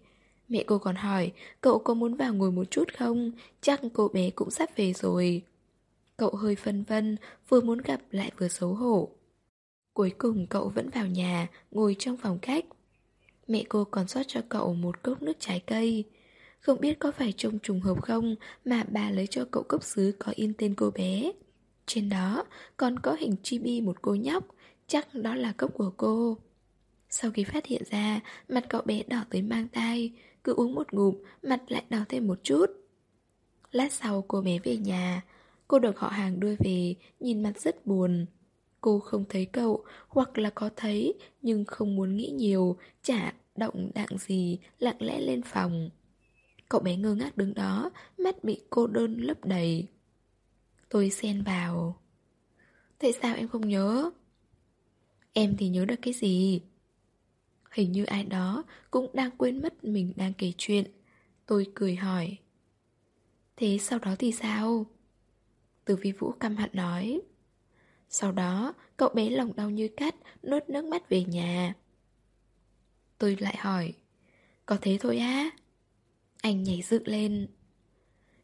Mẹ cô còn hỏi, cậu có muốn vào ngồi một chút không? Chắc cô bé cũng sắp về rồi. Cậu hơi phân vân, vừa muốn gặp lại vừa xấu hổ. Cuối cùng cậu vẫn vào nhà, ngồi trong phòng khách. Mẹ cô còn sót cho cậu một cốc nước trái cây. Không biết có phải trông trùng hợp không mà bà lấy cho cậu cốc sứ có in tên cô bé. Trên đó còn có hình chibi một cô nhóc, chắc đó là cốc của cô. Sau khi phát hiện ra, mặt cậu bé đỏ tới mang tai, cứ uống một ngụm, mặt lại đỏ thêm một chút. Lát sau cô bé về nhà, cô được họ hàng đưa về, nhìn mặt rất buồn. Cô không thấy cậu, hoặc là có thấy, nhưng không muốn nghĩ nhiều, chả động đặng gì, lặng lẽ lên phòng. Cậu bé ngơ ngác đứng đó, mắt bị cô đơn lấp đầy. Tôi xen vào. Tại sao em không nhớ? Em thì nhớ được cái gì? Hình như ai đó cũng đang quên mất mình đang kể chuyện Tôi cười hỏi Thế sau đó thì sao? Từ vi vũ căm hận nói. Sau đó cậu bé lòng đau như cắt Nuốt nước mắt về nhà. Tôi lại hỏi Có thế thôi á? Anh nhảy dựng lên.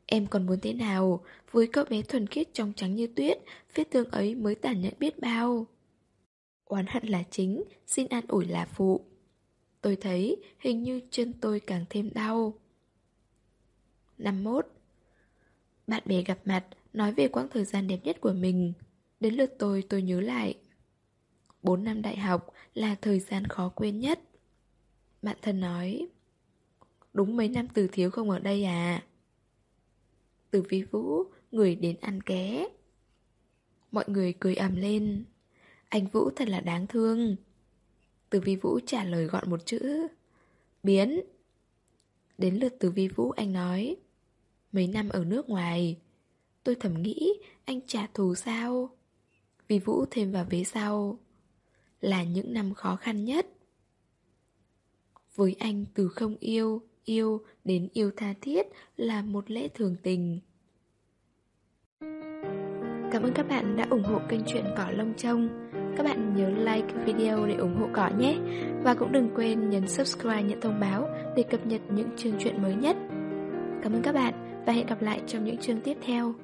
Em còn muốn thế nào? Với cậu bé thuần khiết trong trắng như tuyết Vết thương ấy mới tàn nhẫn biết bao. Oán hận là chính Xin an ủi là phụ. Tôi thấy hình như chân tôi càng thêm đau. Năm mốt Bạn bè gặp mặt, nói về quãng thời gian đẹp nhất của mình. Đến lượt tôi, tôi nhớ lại. Bốn năm đại học là thời gian khó quên nhất. Bạn thân nói. Đúng mấy năm từ thiếu không ở đây à? Từ vi vũ, người đến ăn ké. Mọi người cười ầm lên. Anh Vũ thật là đáng thương. Từ vi vũ trả lời gọn một chữ Biến Đến lượt từ vi vũ anh nói Mấy năm ở nước ngoài Tôi thầm nghĩ anh trả thù sao? Vì vũ thêm vào vế sau. Là những năm khó khăn nhất. Với anh từ không yêu, yêu đến yêu tha thiết là một lễ thường tình. Cảm ơn các bạn đã ủng hộ kênh truyện Cỏ Lông Trông. Các bạn nhớ like video để ủng hộ cỏ nhé. Và cũng đừng quên nhấn subscribe nhận thông báo để cập nhật những chương truyện mới nhất. Cảm ơn các bạn và hẹn gặp lại trong những chương tiếp theo.